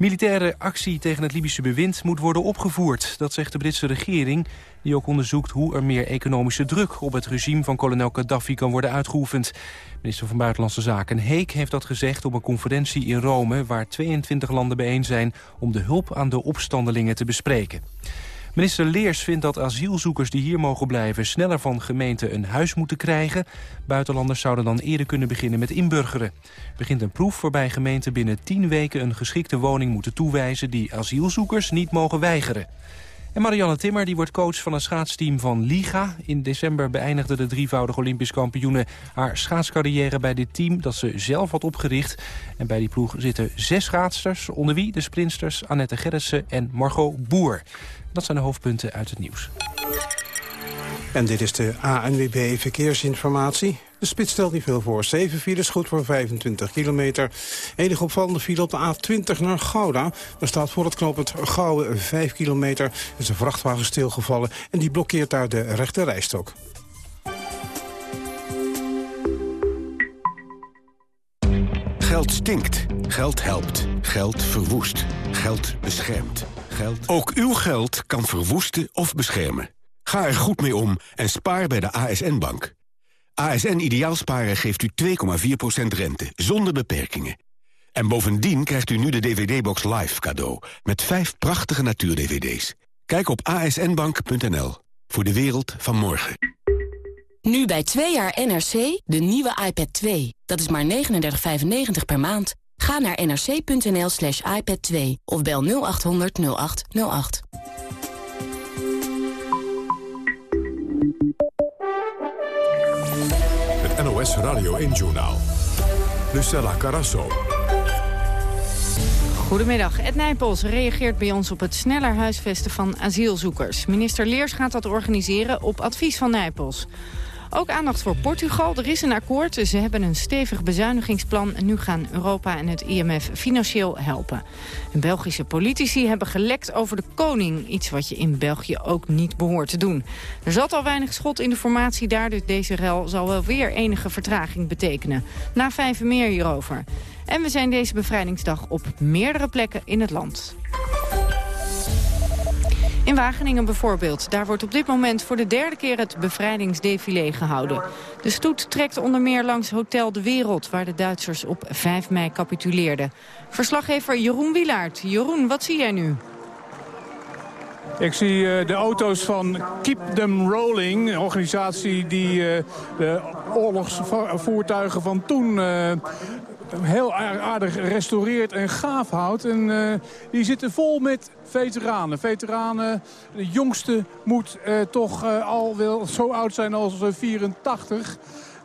Militaire actie tegen het Libische bewind moet worden opgevoerd. Dat zegt de Britse regering, die ook onderzoekt hoe er meer economische druk op het regime van kolonel Gaddafi kan worden uitgeoefend. Minister van Buitenlandse Zaken Heek heeft dat gezegd op een conferentie in Rome... waar 22 landen bijeen zijn om de hulp aan de opstandelingen te bespreken. Minister Leers vindt dat asielzoekers die hier mogen blijven... sneller van gemeenten een huis moeten krijgen. Buitenlanders zouden dan eerder kunnen beginnen met inburgeren. Er begint een proef waarbij gemeenten binnen 10 weken... een geschikte woning moeten toewijzen die asielzoekers niet mogen weigeren. En Marianne Timmer die wordt coach van een schaatsteam van Liga. In december beëindigde de drievoudige Olympisch kampioene... haar schaatscarrière bij dit team dat ze zelf had opgericht. En bij die ploeg zitten zes schaatsters... onder wie de sprinsters Annette Gerritsen en Margot Boer. Dat zijn de hoofdpunten uit het nieuws. En dit is de ANWB Verkeersinformatie. De spits stelt niet veel voor. 7 files, goed voor 25 kilometer. Enige opvallende file op de A20 naar Gouda. Er staat voor het knooppunt Gouwen 5 kilometer. Er is een vrachtwagen stilgevallen en die blokkeert daar de rechte rijstok. Geld stinkt. Geld helpt. Geld verwoest. Geld beschermt. Geld... Ook uw geld kan verwoesten of beschermen. Ga er goed mee om en spaar bij de ASN-bank. ASN Ideaalsparen geeft u 2,4% rente, zonder beperkingen. En bovendien krijgt u nu de DVD-box Live cadeau... met vijf prachtige natuur-DVD's. Kijk op asnbank.nl voor de wereld van morgen. Nu bij 2 jaar NRC, de nieuwe iPad 2. Dat is maar 39,95 per maand. Ga naar nrc.nl slash iPad 2 of bel 0800 0808. Het NOS Radio 1-journaal. Lucella Carasso. Goedemiddag. Ed Nijpels reageert bij ons op het sneller huisvesten van asielzoekers. Minister Leers gaat dat organiseren op advies van Nijpels. Ook aandacht voor Portugal. Er is een akkoord. Ze hebben een stevig bezuinigingsplan. En nu gaan Europa en het IMF financieel helpen. En Belgische politici hebben gelekt over de koning. Iets wat je in België ook niet behoort te doen. Er zat al weinig schot in de formatie daar. Dus deze rel zal wel weer enige vertraging betekenen. Na vijf meer hierover. En we zijn deze bevrijdingsdag op meerdere plekken in het land. In Wageningen bijvoorbeeld. Daar wordt op dit moment voor de derde keer het bevrijdingsdefilé gehouden. De stoet trekt onder meer langs Hotel de Wereld... waar de Duitsers op 5 mei capituleerden. Verslaggever Jeroen Wilaert. Jeroen, wat zie jij nu? Ik zie uh, de auto's van Keep Them Rolling, een organisatie die uh, de oorlogsvoertuigen van toen uh, heel aardig restaureert en gaaf houdt. En uh, die zitten vol met veteranen. Veteranen, de jongste moet uh, toch uh, al wel zo oud zijn als 84.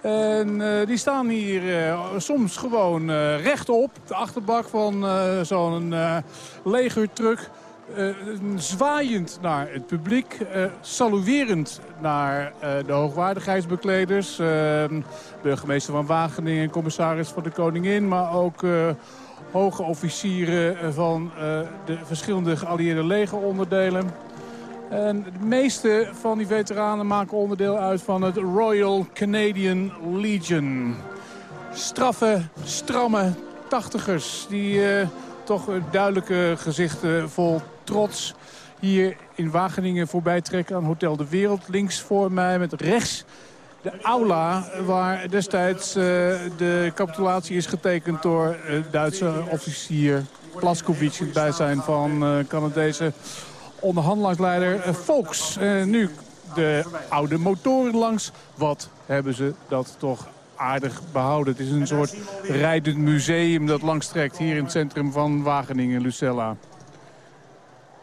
En die staan hier soms gewoon rechtop. De achterbak van zo'n legertruck. Uh, zwaaiend naar het publiek, uh, saluerend naar uh, de hoogwaardigheidsbekleders. Burgemeester van Wageningen, commissaris van de Koningin, maar ook hoge officieren van de verschillende geallieerde legeronderdelen. En de meeste van die veteranen maken onderdeel uit van het Royal Canadian Legion. Straffe, stramme tachtigers die toch duidelijke gezichten vol trots hier in Wageningen voorbij trekken aan Hotel de Wereld. Links voor mij met rechts de aula waar destijds uh, de capitulatie is getekend door uh, Duitse officier Plaskovic... het bijzijn van uh, Canadese onderhandelingsleider Volks. nu de oude motoren langs. Wat hebben ze dat toch aardig behouden. Het is een soort rijdend museum dat langstrekt hier in het centrum van Wageningen, Lucella.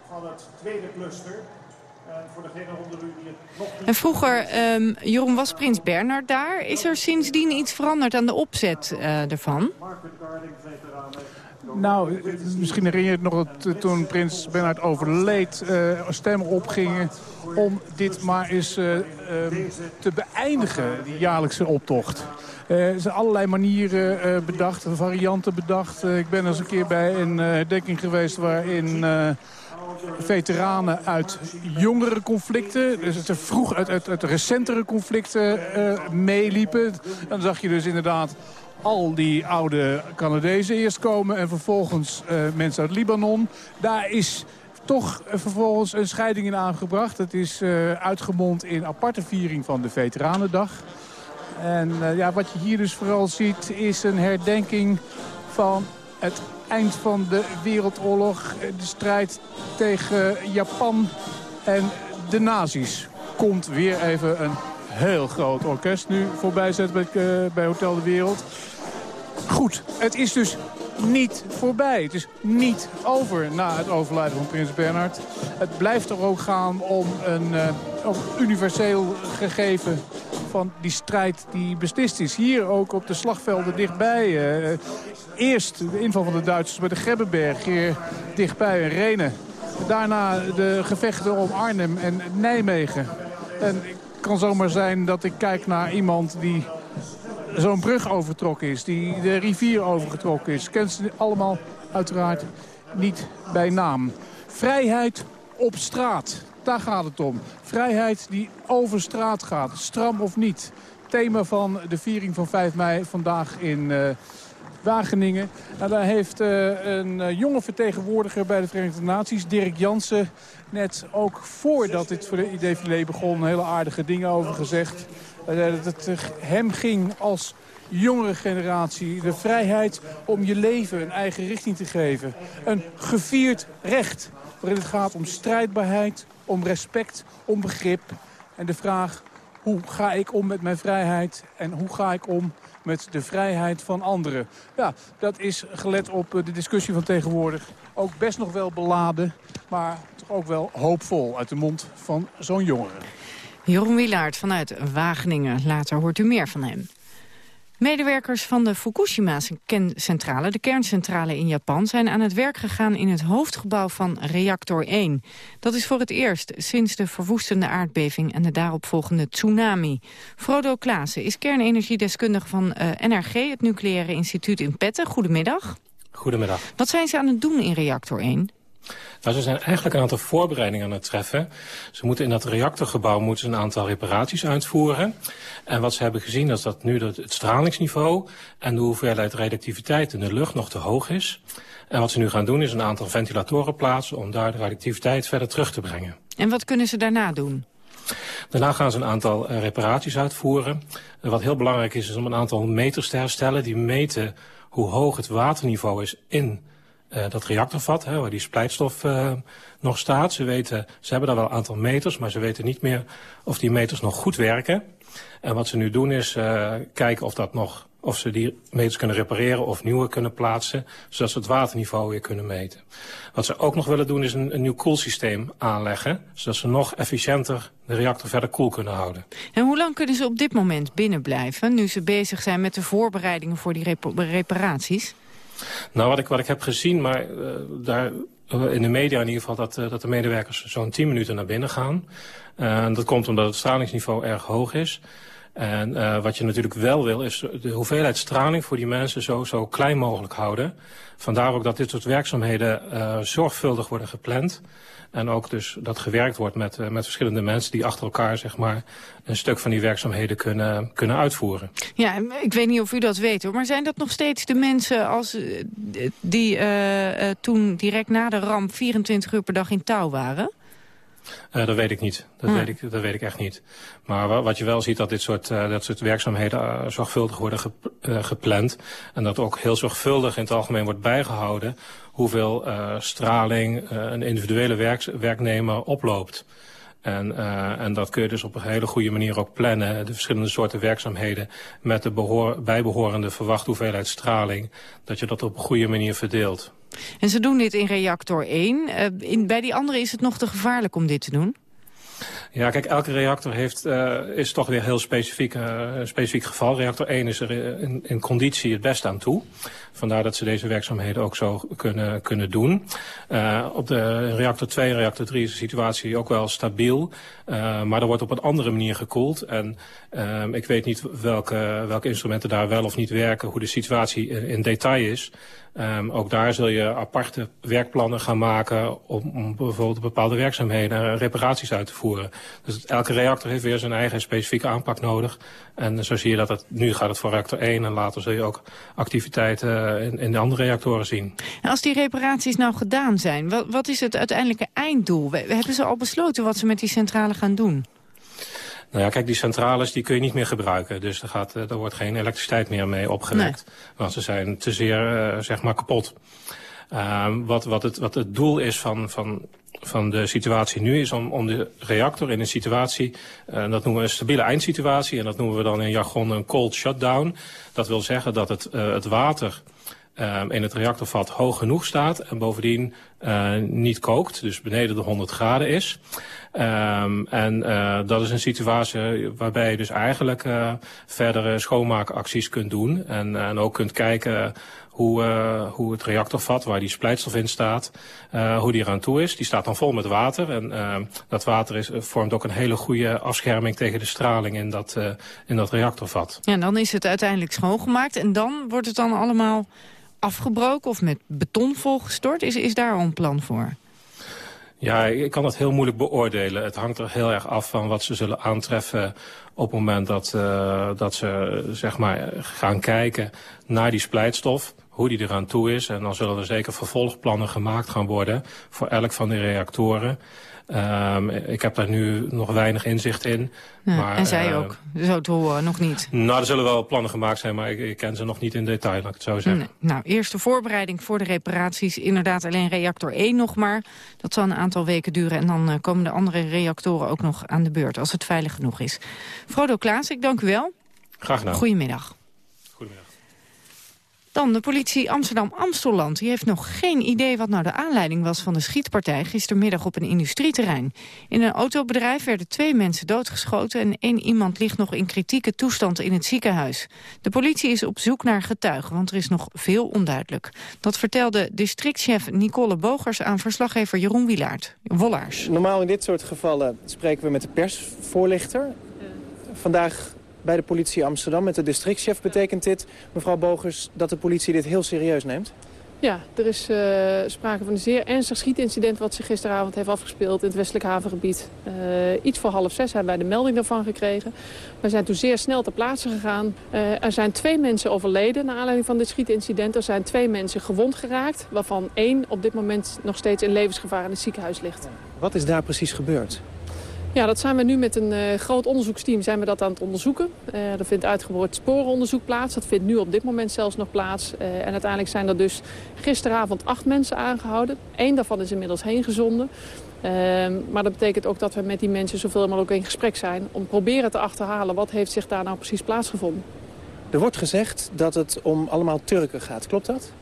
Van het tweede cluster. En voor degene onder u die het nog En vroeger, um, Jeroen, was Prins Bernard daar. Is er sindsdien iets veranderd aan de opzet uh, ervan? Nou, misschien herinner je het nog dat toen prins Bernhard overleed... Uh, stemmen opgingen om dit maar eens uh, um, te beëindigen, die jaarlijkse optocht. Uh, er zijn allerlei manieren uh, bedacht, varianten bedacht. Uh, ik ben eens een keer bij een herdenking geweest waarin veteranen uit jongere conflicten, dus het vroeg uit, uit, uit recentere conflicten meeliepen. Dan zag je dus inderdaad al die oude Canadezen eerst komen en vervolgens uh, mensen uit Libanon. Daar is toch vervolgens een scheiding in aangebracht. Het is uh, uitgemond in aparte viering van de Veteranendag. En ja, wat je hier dus vooral ziet is een herdenking van het eind van de Wereldoorlog. De strijd tegen Japan en de nazi's. Komt weer even een heel groot orkest nu voorbij zet bij, bij Hotel de Wereld. Goed, het is dus niet voorbij. Het is niet over na het overlijden van prins Bernhard. Het blijft er ook gaan om een uh, universeel gegeven van die strijd die beslist is. Hier ook op de slagvelden dichtbij. Uh, eerst de inval van de Duitsers bij de Grebbeberg hier dichtbij Renen. Daarna de gevechten om Arnhem en Nijmegen. En het kan zomaar zijn dat ik kijk naar iemand die zo'n brug overtrokken is, die de rivier overgetrokken is. Kent ze allemaal uiteraard niet bij naam. Vrijheid op straat, daar gaat het om. Vrijheid die over straat gaat, stram of niet. Thema van de viering van 5 mei vandaag in uh, Wageningen. Nou, daar heeft uh, een uh, jonge vertegenwoordiger bij de Verenigde Naties, Dirk Jansen... net ook voordat dit voor de défilé begon hele aardige dingen over gezegd. Eh, dat het hem ging als jongere generatie. De vrijheid om je leven een eigen richting te geven. Een gevierd recht waarin het gaat om strijdbaarheid, om respect, om begrip. En de vraag, hoe ga ik om met mijn vrijheid en hoe ga ik om met de vrijheid van anderen. Ja, dat is gelet op de discussie van tegenwoordig ook best nog wel beladen... maar toch ook wel hoopvol uit de mond van zo'n jongere. Jeroen Wilaert vanuit Wageningen. Later hoort u meer van hem. Medewerkers van de Fukushima-centrale, de kerncentrale in Japan... zijn aan het werk gegaan in het hoofdgebouw van reactor 1. Dat is voor het eerst sinds de verwoestende aardbeving... en de daaropvolgende tsunami. Frodo Klaassen is kernenergiedeskundige van uh, eh, NRG... het Nucleaire Instituut in Petten. Goedemiddag. Goedemiddag. Wat zijn ze aan het doen in reactor 1? Nou, ze zijn eigenlijk een aantal voorbereidingen aan het treffen. Ze moeten in dat reactorgebouw moeten ze een aantal reparaties uitvoeren. En wat ze hebben gezien is dat nu het stralingsniveau en de hoeveelheid radioactiviteit in de lucht nog te hoog is. En wat ze nu gaan doen is een aantal ventilatoren plaatsen om daar de radioactiviteit verder terug te brengen. En wat kunnen ze daarna doen? Daarna gaan ze een aantal uh, reparaties uitvoeren. Wat heel belangrijk is, is om een aantal meters te herstellen. Die meten hoe hoog het waterniveau is in uh, dat reactorvat, hè, waar die splijtstof uh, nog staat. Ze, weten, ze hebben daar wel een aantal meters, maar ze weten niet meer of die meters nog goed werken. En wat ze nu doen is uh, kijken of, dat nog, of ze die meters kunnen repareren of nieuwe kunnen plaatsen, zodat ze het waterniveau weer kunnen meten. Wat ze ook nog willen doen is een, een nieuw koelsysteem aanleggen, zodat ze nog efficiënter de reactor verder koel kunnen houden. En hoe lang kunnen ze op dit moment binnen blijven, nu ze bezig zijn met de voorbereidingen voor die reparaties? Nou, wat ik, wat ik heb gezien, maar uh, daar uh, in de media in ieder geval... dat, uh, dat de medewerkers zo'n 10 minuten naar binnen gaan. dat komt omdat het stralingsniveau erg hoog is. En wat je natuurlijk wel wil is de hoeveelheid straling voor die mensen zo, zo klein mogelijk houden. Vandaar ook dat dit soort werkzaamheden zorgvuldig worden gepland. En ook dus dat gewerkt wordt met, uh, met verschillende mensen die achter elkaar zeg maar, een stuk van die werkzaamheden kunnen, kunnen uitvoeren. Ja, ik weet niet of u dat weet hoor, maar zijn dat nog steeds de mensen als, die toen direct na de ramp 24 uur per dag in touw waren? Uh, dat weet ik niet. Dat, weet ik, dat weet ik echt niet. Maar wa- wat je wel ziet, dat dit soort, uh, dat soort werkzaamheden uh, zorgvuldig worden ge gepland. En dat ook heel zorgvuldig in het algemeen wordt bijgehouden hoeveel straling een individuele werknemer oploopt. En, uh, en dat kun je dus op een hele goede manier ook plannen. De verschillende soorten werkzaamheden met de behoor, bijbehorende verwachte hoeveelheid straling. Dat je dat op een goede manier verdeelt. En ze doen dit in reactor 1. Uh, in, bij die andere is het nog te gevaarlijk om dit te doen? Ja, kijk, elke reactor heeft, uh, is toch weer heel specifiek, uh, specifiek geval. Reactor 1 is er in, conditie het best aan toe. Vandaar dat ze deze werkzaamheden ook zo kunnen, kunnen doen. Uh, op de reactor 2 en reactor 3 is de situatie ook wel stabiel. Maar er wordt op een andere manier gekoeld. En ik weet niet welke, welke instrumenten daar wel of niet werken, hoe de situatie in detail is. Um, ook daar zul je aparte werkplannen gaan maken om, om bijvoorbeeld bepaalde werkzaamheden en reparaties uit te voeren. Dus elke reactor heeft weer zijn eigen specifieke aanpak nodig. En zo zie je dat het, nu gaat het voor reactor 1 en later zul je ook activiteiten in, in de andere reactoren zien. En als die reparaties nou gedaan zijn, wat, wat is het uiteindelijke einddoel? Hebben ze al besloten wat ze met die centrale gaan doen? Nou ja, kijk, die centrales die kun je niet meer gebruiken. Dus er, gaat, er wordt geen elektriciteit meer mee opgewekt. Nee. Want ze zijn te zeer, uh, zeg maar, kapot. Uh, wat, wat, het, wat het doel is van, van, van de situatie nu is om, om de reactor in een situatie, uh, dat noemen we een stabiele eindsituatie, en dat noemen we dan in jargon een cold shutdown. Dat wil zeggen dat het, het water uh, in het reactorvat hoog genoeg staat en bovendien uh, niet kookt, dus beneden de 100 graden is. Um, en uh, dat is een situatie waarbij je dus eigenlijk uh, verdere schoonmaakacties kunt doen. En, en ook kunt kijken hoe, hoe het reactorvat, waar die splijtstof in staat, hoe die eraan toe is. Die staat dan vol met water. En uh, dat water is, vormt ook een hele goede afscherming tegen de straling in dat, in dat reactorvat. Ja, en dan is het uiteindelijk schoongemaakt. En dan wordt het dan allemaal afgebroken of met beton volgestort. Is, is daar al een plan voor? Ja, ik kan dat heel moeilijk beoordelen. Het hangt er heel erg af van wat ze zullen aantreffen op het moment dat, uh, dat ze zeg maar, gaan kijken naar die splijtstof, hoe die eraan toe is. En dan zullen er zeker vervolgplannen gemaakt gaan worden voor elk van die reactoren. Um, ik heb daar nu nog weinig inzicht in. Ja, maar, en zij uh, ook, zo te horen, nog niet. Nou, er zullen wel plannen gemaakt zijn, maar ik, ik ken ze nog niet in detail, laat ik het zo zeggen. Nee. Nou, eerste voorbereiding voor de reparaties. Inderdaad alleen reactor 1 nog maar. Dat zal een aantal weken duren en dan uh, komen de andere reactoren ook nog aan de beurt... als het veilig genoeg is. Frodo Klaas, ik dank u wel. Graag gedaan. Goedemiddag. Goedemiddag. Dan de politie Amsterdam-Amstelland. Die heeft nog geen idee wat nou de aanleiding was van de schietpartij gistermiddag op een industrieterrein. In een autobedrijf werden twee mensen doodgeschoten en één iemand ligt nog in kritieke toestand in het ziekenhuis. De politie is op zoek naar getuigen, want er is nog veel onduidelijk. Dat vertelde districtchef Nicole Bogers aan verslaggever Jeroen Wilaert. Wollaars. Normaal in dit soort gevallen spreken we met de persvoorlichter. Vandaag bij de politie Amsterdam met de districtchef betekent dit, mevrouw Bogers, dat de politie dit heel serieus neemt? Ja, er is uh, sprake van een zeer ernstig schietincident wat zich gisteravond heeft afgespeeld in het westelijk havengebied. Uh, iets voor half zes hebben wij de melding daarvan gekregen. We zijn toen zeer snel ter plaatse gegaan. Uh, er zijn twee mensen overleden naar aanleiding van dit schietincident. Er zijn twee mensen gewond geraakt, waarvan één op dit moment nog steeds in levensgevaar in het ziekenhuis ligt. Wat is daar precies gebeurd? Ja, dat zijn we nu met een uh, groot onderzoeksteam zijn we dat aan het onderzoeken. Uh, er vindt uitgebreid sporenonderzoek plaats. Dat vindt nu op dit moment zelfs nog plaats. Uh, en uiteindelijk zijn er dus gisteravond acht mensen aangehouden. Eén daarvan is inmiddels heen gezonden. maar dat betekent ook dat we met die mensen zoveel mogelijk in gesprek zijn... om proberen te achterhalen wat heeft zich daar nou precies plaatsgevonden. Er wordt gezegd dat het om allemaal Turken gaat. Klopt dat?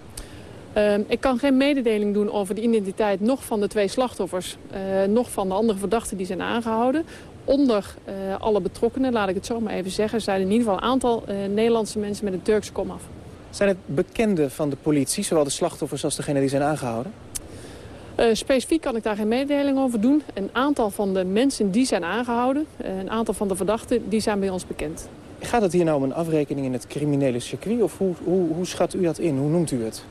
Uh, ik kan geen mededeling doen over de identiteit nog van de twee slachtoffers... Uh, nog van de andere verdachten die zijn aangehouden. Onder uh, alle betrokkenen, laat ik het zo maar even zeggen... zijn in ieder geval een aantal Nederlandse mensen met een Turkse komaf. Zijn het bekenden van de politie, zowel de slachtoffers als degenen die zijn aangehouden? specifiek kan ik daar geen mededeling over doen. Een aantal van de mensen die zijn aangehouden, een aantal van de verdachten, die zijn bij ons bekend. Gaat het hier nou om een afrekening in het criminele circuit? Of hoe, hoe, hoe schat u dat in? Hoe noemt u het?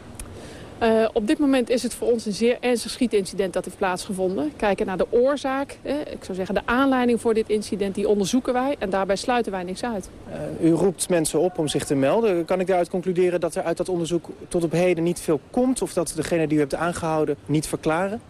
Uh, op dit moment is het voor ons een zeer ernstig schietincident dat heeft plaatsgevonden. Kijken naar de oorzaak, eh, ik zou zeggen de aanleiding voor dit incident, die onderzoeken wij. En daarbij sluiten wij niks uit. Uh, u roept mensen op om zich te melden. Kan ik daaruit concluderen dat er uit dat onderzoek tot op heden niet veel komt? Of dat degene die u hebt aangehouden niet verklaren?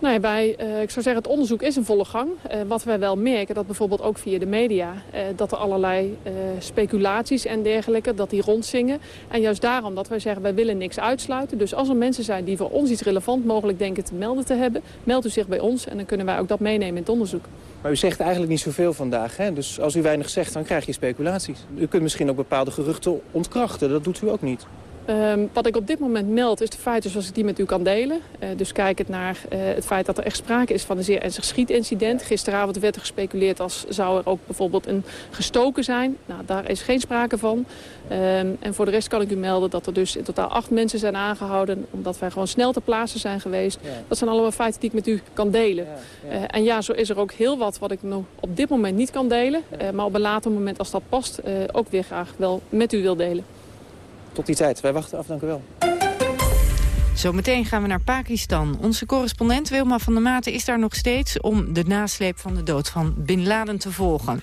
Nee, bij, uh, ik zou zeggen, het onderzoek is in volle gang. Uh, wat wij wel merken, dat bijvoorbeeld ook via de media... Uh, dat er allerlei speculaties en dergelijke, dat die rondzingen. En juist daarom dat wij zeggen, wij willen niks uitsluiten. Dus als er mensen zijn die voor ons iets relevant mogelijk denken te melden te hebben... meldt u zich bij ons en dan kunnen wij ook dat meenemen in het onderzoek. Maar u zegt eigenlijk niet zoveel vandaag, hè? Dus als u weinig zegt, dan krijg je speculaties. U kunt misschien ook bepaalde geruchten ontkrachten, dat doet u ook niet. Um, wat ik op dit moment meld is de feiten zoals ik die met u kan delen. Uh, dus kijkend naar uh, het feit dat er echt sprake is van een zeer ernstig schietincident. Gisteravond werd er gespeculeerd als zou er ook bijvoorbeeld een gestoken zijn. Nou, daar is geen sprake van. Um, en voor de rest kan ik u melden dat er dus in totaal acht mensen zijn aangehouden. Omdat wij gewoon snel te plaatsen zijn geweest. Ja. Dat zijn allemaal feiten die ik met u kan delen. Ja, ja. Uh, en ja, zo is er ook heel wat wat ik nog op dit moment niet kan delen. maar op een later moment als dat past ook weer graag wel met u wil delen. Tot die tijd. Wij wachten af. Dank u wel. Zometeen gaan we naar Pakistan. Onze correspondent Wilma van der Maten is daar nog steeds... om de nasleep van de dood van Bin Laden te volgen.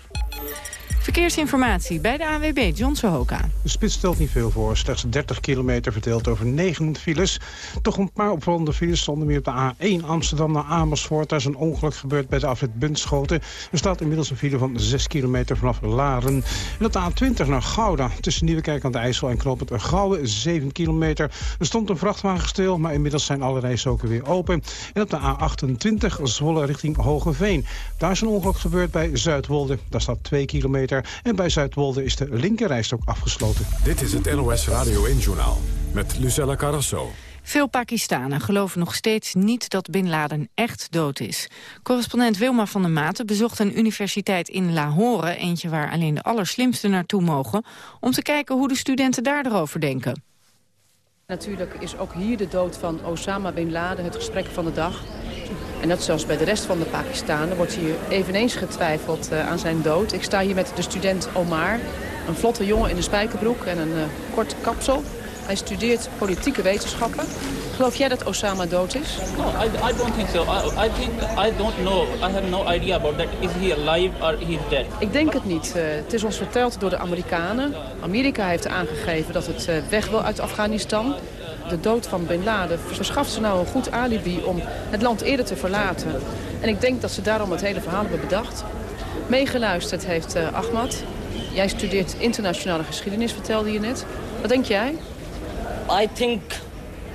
Verkeersinformatie bij de AWB, John Sohoka. De spits stelt niet veel voor. Slechts 30 kilometer verdeeld over 9 files. Toch een paar opvallende files stonden meer op de A1 Amsterdam naar Amersfoort. Daar is een ongeluk gebeurd bij de afrit. Er staat inmiddels een file van 6 kilometer vanaf Laren. En op de A20 naar Gouda. Tussen Nieuwekerk aan de IJssel en Knoop het Gouwen, 7 kilometer. Er stond een vrachtwagen stil, maar inmiddels zijn alle rijstroken weer open. En op de A28 Zwolle richting Hogeveen. Daar is een ongeluk gebeurd bij Zuidwolde. Daar staat 2 kilometer. En bij Zuidwolde is de linkerrijstok afgesloten. Dit is het NOS Radio 1-journaal met Lucella Carrasso. Veel Pakistanen geloven nog steeds niet dat Bin Laden echt dood is. Correspondent Wilma van der Maten bezocht een universiteit in Lahore... eentje waar alleen de allerslimste naartoe mogen... om te kijken hoe de studenten daarover denken. Natuurlijk is ook hier de dood van Osama Bin Laden het gesprek van de dag. En net zoals bij de rest van de Pakistanen wordt hier eveneens getwijfeld uh, aan zijn dood. Ik sta hier met de student Omar, een vlotte jongen in een spijkerbroek en een uh, kort kapsel. Hij studeert politieke wetenschappen. Geloof jij dat Osama dood is? No, I, I don't think so. I, I think I don't know. I have no idea about that. Is he alive or he dead? Ik denk het niet. Uh, het is ons verteld door de Amerikanen. Amerika heeft aangegeven dat het weg wil uit Afghanistan de dood van Bin Laden verschaft ze nou een goed alibi om het land eerder te verlaten. En ik denk dat ze daarom het hele verhaal hebben bedacht. Meegeluisterd heeft uh, Ahmad. Jij studeert internationale geschiedenis, vertelde je net. Wat denk jij? I think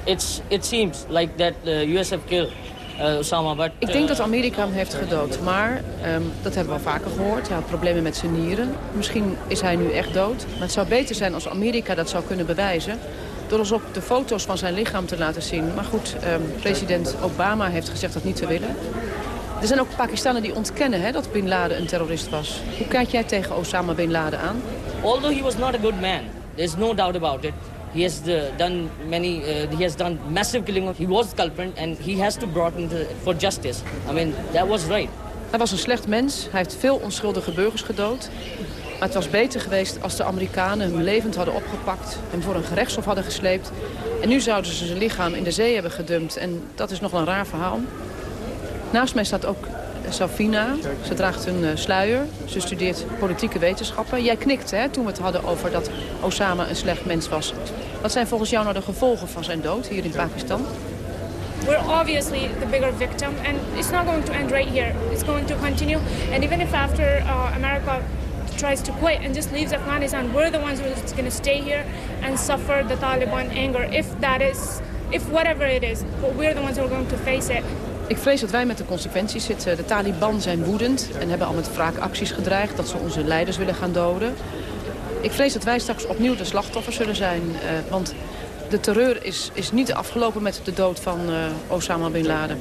it's, it seems like that the US have killed uh, Osama. But, uh... Ik denk dat Amerika hem heeft gedood, maar um, dat hebben we al vaker gehoord. Hij had problemen met zijn nieren. Misschien is hij nu echt dood. Maar het zou beter zijn als Amerika dat zou kunnen bewijzen door ons ook de foto's van zijn lichaam te laten zien. Maar goed, um, president Obama heeft gezegd dat niet te willen. Er zijn ook Pakistanen die ontkennen hè, dat Bin Laden een terrorist was. Hoe kijk jij tegen Osama Bin Laden aan? Although he was not a good man, there's no doubt about it. He has the, done many. Uh, he has done massive killing. Of, he was culprit and he has to brought to, for justice. I mean, that was right. Hij was een slecht mens. Hij heeft veel onschuldige burgers gedood. Maar het was beter geweest als de Amerikanen hem levend hadden opgepakt... hem voor een gerechtshof hadden gesleept. En nu zouden ze zijn lichaam in de zee hebben gedumpt. En dat is nog een raar verhaal. Naast mij staat ook Safina. Ze draagt een uh, sluier. Ze studeert politieke wetenschappen. Jij knikt hè, toen we het hadden over dat Osama een slecht mens was. Wat zijn volgens jou nou de gevolgen van zijn dood hier in Pakistan? we're obviously the bigger victim and it's not going to end right here it's going to continue and even if after uh, america tries to quit and just leaves Afghanistan, we're the ones who are going to stay here and suffer the Taliban anger. If that is, if whatever it is, but we're the ones who are going to face it. Ik vrees dat wij met de consequenties zitten. De Taliban zijn woedend en hebben al met wraakacties gedreigd... dat ze onze leiders willen gaan doden. Ik vrees dat wij straks opnieuw de slachtoffers zullen zijn. Uh, want de terreur is, is niet afgelopen met de dood van uh, Osama Bin Laden.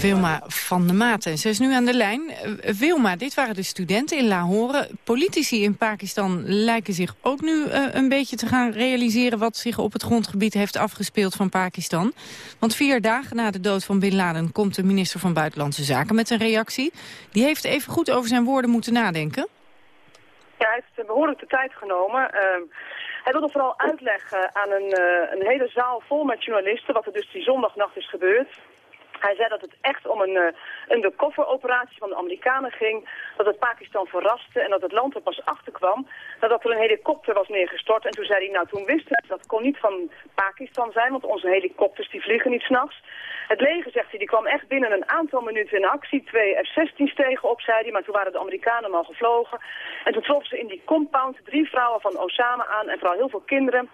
Wilma van der Maten. Ze is nu aan de lijn. Eh, Wilma, dit waren de studenten in Lahore. Politici in Pakistan lijken zich ook nu uh, een beetje te gaan realiseren... wat zich op het grondgebied heeft afgespeeld van Pakistan. Want vier dagen na de dood van Bin Laden... komt de minister van Buitenlandse Zaken met een reactie. Die heeft even goed over zijn woorden moeten nadenken. Ja, hij heeft behoorlijk de tijd genomen. Ehm, hij wilde vooral uitleggen aan een, uh, een hele zaal vol met journalisten wat er dus die zondagnacht is gebeurd. Hij zei dat het echt om een uh, undercover-operatie van de Amerikanen ging. Dat het Pakistan verraste en dat het land er pas achter kwam. Nadat er een helikopter was neergestort. En toen zei hij, nou toen wisten we dat kon niet van Pakistan zijn. Want onze helikopters die vliegen niet s'nachts. Het leger, zegt hij, die kwam echt binnen een aantal minuten in actie. Twee F-16's tegenop, zei hij. Maar toen waren de Amerikanen al gevlogen. En toen troffen ze in die compound drie vrouwen van Osama aan. En vooral heel veel kinderen.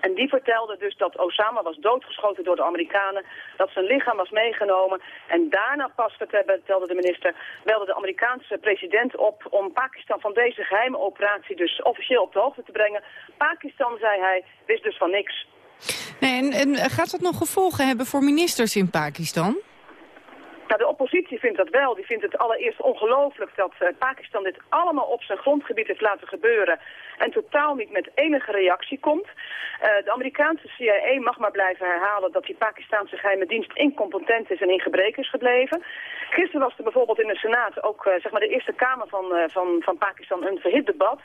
En die vertelde dus dat Osama was doodgeschoten door de Amerikanen, dat zijn lichaam was meegenomen. En daarna pas, vertelde de minister, belde de Amerikaanse president op om Pakistan van deze geheime operatie dus officieel op de hoogte te brengen. Pakistan, zei hij, wist dus van niks. Nee, en, en gaat dat nog gevolgen hebben voor ministers in Pakistan? Nou, de oppositie vindt dat wel. Die vindt het allereerst ongelooflijk dat uh, Pakistan dit allemaal op zijn grondgebied heeft laten gebeuren. En totaal niet met enige reactie komt. Uh, de Amerikaanse CIA mag maar blijven herhalen dat die Pakistanse geheime dienst incompetent is en in gebrek is gebleven. Gisteren was er bijvoorbeeld in de Senaat ook uh, zeg maar de Eerste Kamer van, van, van Pakistan een verhit debat.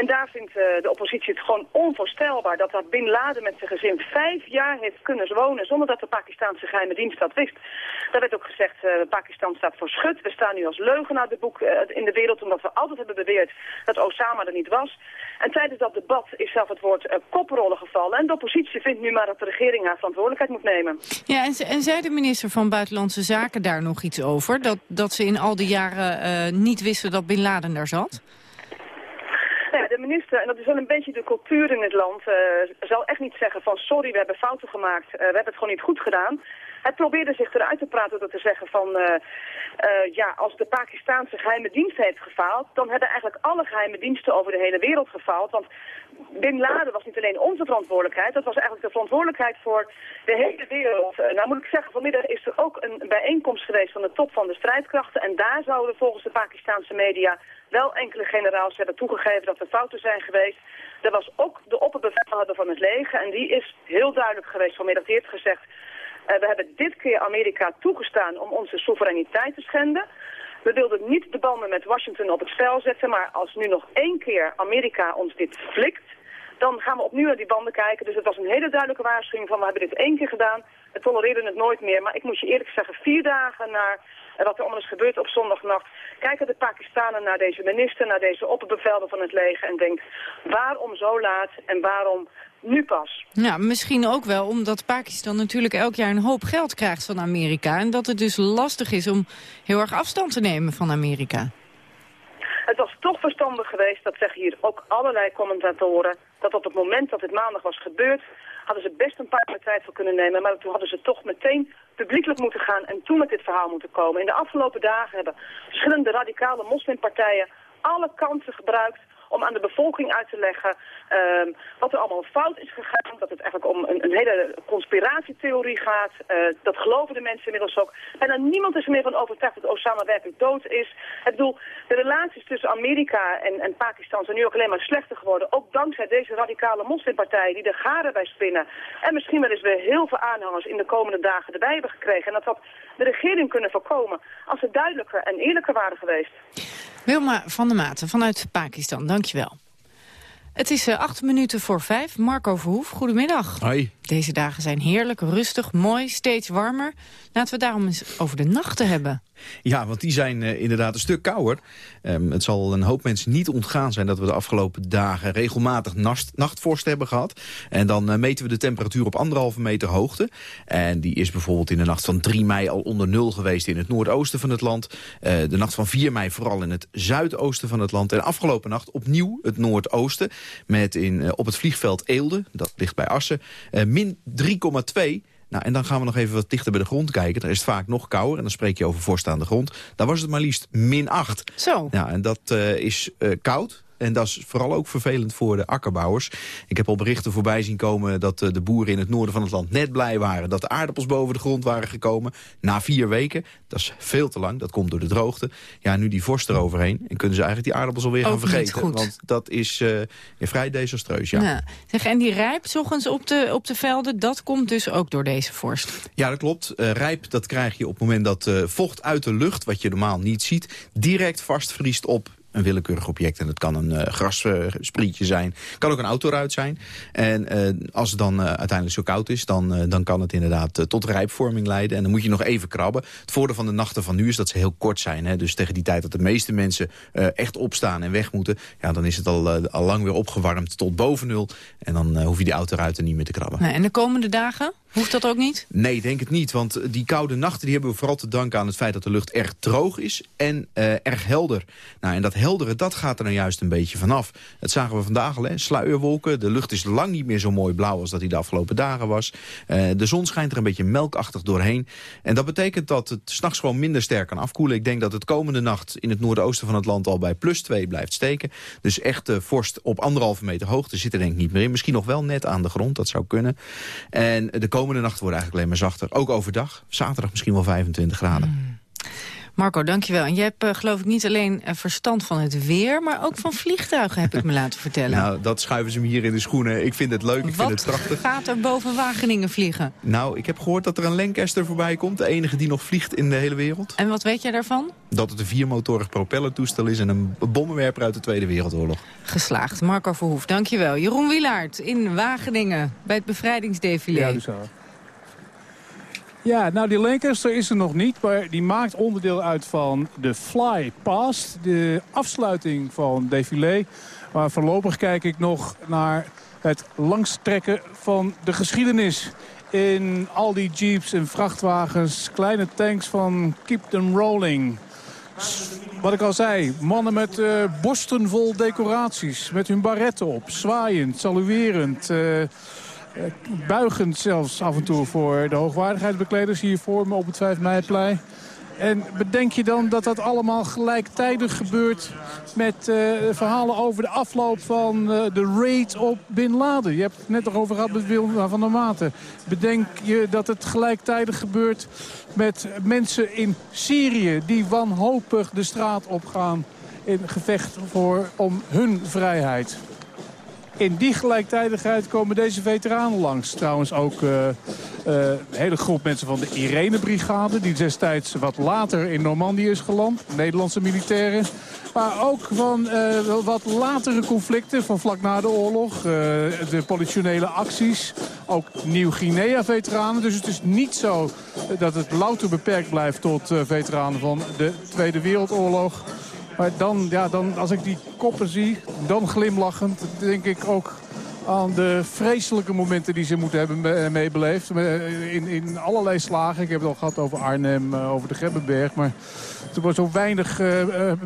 En daar vindt uh, de oppositie het gewoon onvoorstelbaar dat dat Bin Laden met zijn gezin vijf jaar heeft kunnen wonen zonder dat de Pakistanse geheime dienst dat wist. Daar werd ook gezegd, uh, Pakistan staat voor schut. We staan nu als leugenaar de boek uh, in de wereld omdat we altijd hebben beweerd dat Osama er niet was. En tijdens dat debat is zelf het woord koprollen gevallen. En de oppositie vindt nu maar dat de regering haar verantwoordelijkheid moet nemen. Ja, en, en zei de minister van Buitenlandse Zaken daar nog iets over? Dat, dat ze in al die jaren niet wisten dat Bin Laden daar zat? Minister, en dat is wel een beetje de cultuur in het land, uh, zal echt niet zeggen van sorry, we hebben fouten gemaakt, uh, we hebben het gewoon niet goed gedaan. Hij probeerde zich eruit te praten door te zeggen van, uh, ja, als de Pakistanse geheime dienst heeft gefaald, dan hebben eigenlijk alle geheime diensten over de hele wereld gefaald. Want Bin Laden was niet alleen onze verantwoordelijkheid, dat was eigenlijk de verantwoordelijkheid voor de hele wereld. Nou moet ik zeggen, vanmiddag is er ook een bijeenkomst geweest van de top van de strijdkrachten. En daar zouden volgens de Pakistanse media wel enkele generaals hebben toegegeven dat er fouten zijn geweest. Er was ook de opperbevelhebber van het leger en die is heel duidelijk geweest vanmiddag. Die heeft gezegd, uh, we hebben dit keer Amerika toegestaan om onze soevereiniteit te schenden. We wilden niet de banden met Washington op het spel zetten, maar als nu nog één keer Amerika ons dit flikt, dan gaan we opnieuw naar die banden kijken. Dus het was een hele duidelijke waarschuwing van we hebben dit één keer gedaan, we tolereren het nooit meer. Maar ik moet je eerlijk zeggen, vier dagen naar en wat er allemaal is gebeurd op zondagnacht, kijken de Pakistanen naar deze minister, naar deze opperbevelder van het leger en denkt, waarom zo laat en waarom nu pas? Ja, misschien ook wel omdat Pakistan natuurlijk elk jaar een hoop geld krijgt van Amerika en dat het dus lastig is om heel erg afstand te nemen van Amerika. Het was toch verstandig geweest, dat zeggen hier ook allerlei commentatoren, dat op het moment dat het maandag was gebeurd, hadden ze best een paar tijd voor kunnen nemen. Maar toen hadden ze toch meteen publiekelijk moeten gaan en toen met dit verhaal moeten komen. In de afgelopen dagen hebben verschillende radicale moslimpartijen alle kansen gebruikt om aan de bevolking uit te leggen uh, wat er allemaal fout is gegaan. Dat het eigenlijk om een, een hele conspiratietheorie gaat. Uh, dat geloven de mensen inmiddels ook. En dan niemand is er meer van overtuigd dat Osama werkelijk dood is. Ik bedoel, de relaties tussen Amerika en, en Pakistan zijn nu ook alleen maar slechter geworden. Ook dankzij deze radicale moslimpartijen die er garen bij spinnen. En misschien wel eens weer heel veel aanhangers in de komende dagen erbij hebben gekregen. En dat had de regering kunnen voorkomen als ze duidelijker en eerlijker waren geweest. Wilma van der Maten vanuit Pakistan, dankjewel. Het is uh, acht minuten voor vijf. Marco Verhoef, goedemiddag. Hoi. Deze dagen zijn heerlijk, rustig, mooi, steeds warmer. Laten we het daarom eens over de nachten hebben. Ja, want die zijn uh, inderdaad een stuk kouder. Um, het zal een hoop mensen niet ontgaan zijn dat we de afgelopen dagen regelmatig nacht, nachtvorst hebben gehad. En dan uh, meten we de temperatuur op anderhalve meter hoogte. En die is bijvoorbeeld in de nacht van 3 mei al onder nul geweest in het noordoosten van het land. Uh, de nacht van 4 mei vooral in het zuidoosten van het land. En afgelopen nacht opnieuw het noordoosten. Met in, op het vliegveld Eelde, dat ligt bij Assen, min 3,2 nou, en dan gaan we nog even wat dichter bij de grond kijken. Daar is het vaak nog kouder en dan spreek je over vorst aan de grond. Daar was het maar liefst min 8. Zo. Ja, en dat uh, is uh, koud. En dat is vooral ook vervelend voor de akkerbouwers. Ik heb al berichten voorbij zien komen dat de boeren in het noorden van het land net blij waren... dat de aardappels boven de grond waren gekomen. Na vier weken, dat is veel te lang, dat komt door de droogte. Ja, nu die vorst eroverheen en kunnen ze eigenlijk die aardappels alweer gaan vergeten. Want dat is uh, vrij desastreus, ja. ja. Zeg, en die rijp, ochtends op de, op de velden, dat komt dus ook door deze vorst? Ja, dat klopt. Uh, rijp, dat krijg je op het moment dat uh, vocht uit de lucht... wat je normaal niet ziet, direct vastvriest op een willekeurig object. En dat kan een uh, grassprietje zijn. kan ook een autoruit zijn. En als het dan uiteindelijk zo koud is, dan, dan kan het inderdaad tot rijpvorming leiden. En dan moet je nog even krabben. Het voordeel van de nachten van nu is dat ze heel kort zijn. Hè? Dus tegen die tijd dat de meeste mensen echt opstaan en weg moeten... Ja, dan is het al, al lang weer opgewarmd tot boven nul. En dan hoef je die autoruiten niet meer te krabben. Nee, en de komende dagen? Hoeft dat ook niet? Nee, denk het niet. Want die koude nachten die hebben we vooral te danken aan het feit dat de lucht erg droog is en erg helder. Nou, en dat heldere, dat gaat er nou juist een beetje vanaf. Dat zagen we vandaag al, hè? sluierwolken. De lucht is lang niet meer zo mooi blauw als dat die de afgelopen dagen was. Uh, de zon schijnt er een beetje melkachtig doorheen. En dat betekent dat het s'nachts gewoon minder sterk kan afkoelen. Ik denk dat het komende nacht in het noordoosten van het land al bij plus 2 blijft steken. Dus echt uh, vorst op anderhalve meter hoogte zit er denk ik niet meer in. Misschien nog wel net aan de grond, dat zou kunnen. En de komende nacht wordt eigenlijk alleen maar zachter. Ook overdag. Zaterdag misschien wel 25 graden. Mm. Marco, dankjewel. En jij hebt uh, geloof ik niet alleen uh, verstand van het weer... maar ook van vliegtuigen, heb ik me laten vertellen. Nou, dat schuiven ze me hier in de schoenen. Ik vind het leuk, ik Wat vind het prachtig. gaat er boven Wageningen vliegen? Nou, ik heb gehoord dat er een Lancaster voorbij komt. De enige die nog vliegt in de hele wereld. En wat weet jij daarvan? Dat het een viermotorig propellertoestel is... en een bommenwerper uit de Tweede Wereldoorlog. Geslaagd. Marco Verhoef, dankjewel. Jeroen Wielaert in Wageningen bij het bevrijdingsdefilé. Ja, dus ja, nou die Lancaster is er nog niet, maar die maakt onderdeel uit van de Fly Past. De afsluiting van défilé. Maar voorlopig kijk ik nog naar het langstrekken van de geschiedenis. In al die jeeps en vrachtwagens, kleine tanks van Keep Them Rolling. Wat ik al zei, mannen met uh, borsten vol decoraties. Met hun baretten op, zwaaiend, saluerend... Uh, eh, buigend zelfs af en toe voor de hoogwaardigheidsbekleders hier voor me op het 5 meiplein. En bedenk je dan dat dat allemaal gelijktijdig gebeurt met uh, verhalen over de afloop van uh, de raid op Bin Laden. Je hebt het net nog over gehad met Willem van der Maten. Bedenk je dat het gelijktijdig gebeurt met mensen in Syrië die wanhopig de straat opgaan in gevecht voor, om hun vrijheid. In die gelijktijdigheid komen deze veteranen langs. Trouwens ook uh, uh, een hele groep mensen van de Irene-brigade... die destijds wat later in Normandië is geland. Nederlandse militairen. Maar ook van uh, wat latere conflicten van vlak na de oorlog. de politionele acties. Ook Nieuw-Guinea-veteranen. Dus het is niet zo dat het louter beperkt blijft tot veteranen van de Tweede Wereldoorlog... Maar dan, ja, dan, als ik die koppen zie, dan glimlachend, denk ik ook aan de vreselijke momenten die ze moeten hebben meebeleefd. In, in allerlei slagen. Ik heb het al gehad over Arnhem, eh, over de Grebbeberg. Maar er wordt zo weinig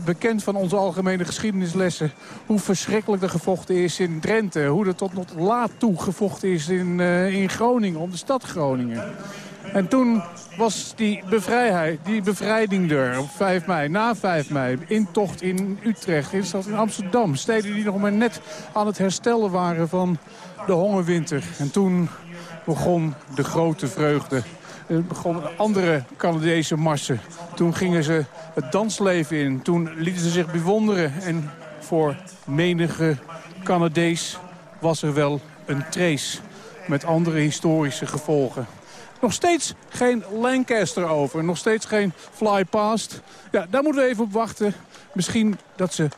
bekend van onze algemene geschiedenislessen. Hoe verschrikkelijk er gevochten is in Drenthe. Hoe er tot nog laat toe gevochten is in, in Groningen, om de stad Groningen. En toen was die, bevrijheid, die bevrijding er op 5 mei, na 5 mei. Intocht in Utrecht, intocht in Amsterdam. Steden die nog maar net aan het herstellen waren van de hongerwinter. En toen begon de grote vreugde. Er begonnen andere Canadese marsen. Toen gingen ze het dansleven in. Toen lieten ze zich bewonderen. En voor menige Canadees was er wel een trace met andere historische gevolgen. Nog steeds geen Lancaster over. Nog steeds geen fly past. Ja, daar moeten we even op wachten. Misschien dat ze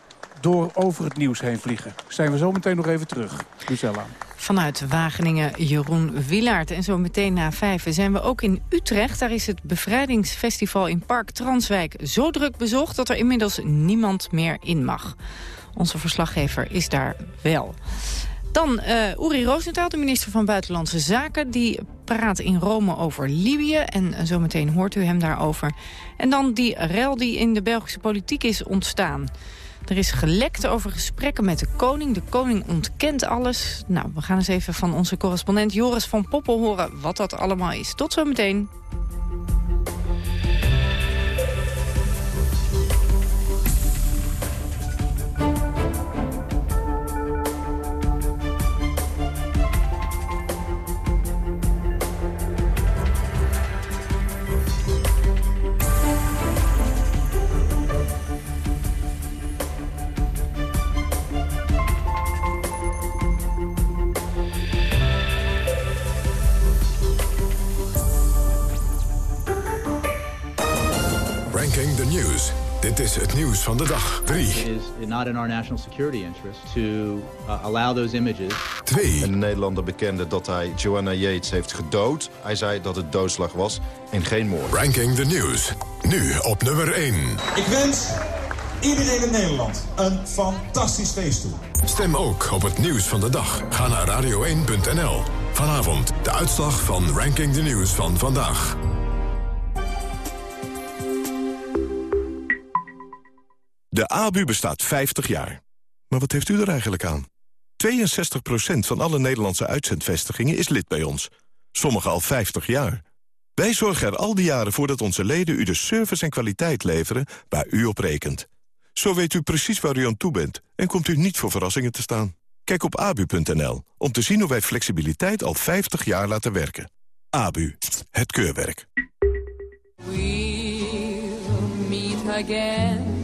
door over het nieuws heen vliegen. Zijn we zo meteen nog even terug. Lucella. Vanuit Wageningen, Jeroen Wilaert. En zo meteen na vijf zijn we ook in Utrecht. Daar is het bevrijdingsfestival in Park Transwijk zo druk bezocht... dat er inmiddels niemand meer in mag. Onze verslaggever is daar wel. Dan uh, Uri Rosenthal, de minister van Buitenlandse Zaken. Die praat in Rome over Libië. En zometeen hoort u hem daarover. En dan die rel die in de Belgische politiek is ontstaan. Er is gelekt over gesprekken met de koning. De koning ontkent alles. Nou, we gaan eens even van onze correspondent Joris van Poppel horen wat dat allemaal is. Tot zometeen. Ranking nieuws van de dag. 3. It is not in our national security interest to uh, allow those images. 2. Een Nederlander bekende dat hij Joanna Yates heeft gedood. Hij zei dat het doodslag was en geen moord. Ranking the News. Nu op nummer 1. Ik wens iedereen in Nederland een fantastisch feest toe. Stem ook op het nieuws van de dag. Ga naar radio1.nl. Vanavond de uitslag van Ranking the News van vandaag. De ABU bestaat 50 jaar. Maar wat heeft u er eigenlijk aan? 62% van alle Nederlandse uitzendvestigingen is lid bij ons. Sommige al 50 jaar. Wij zorgen er al die jaren voor dat onze leden u de service en kwaliteit leveren waar u op rekent. Zo weet u precies waar u aan toe bent en komt u niet voor verrassingen te staan. Kijk op abu.nl om te zien hoe wij flexibiliteit al 50 jaar laten werken. ABU, het keurwerk. meet again.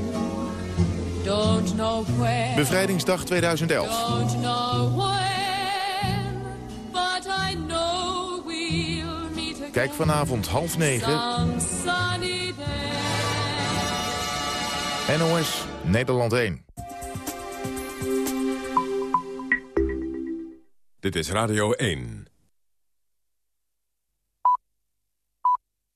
Don't know where. Bevrijdingsdag 2011. Don't know when. But I know we'll meet again. Kijk vanavond half negen. NOS, Nederland 1. Dit is Radio 1.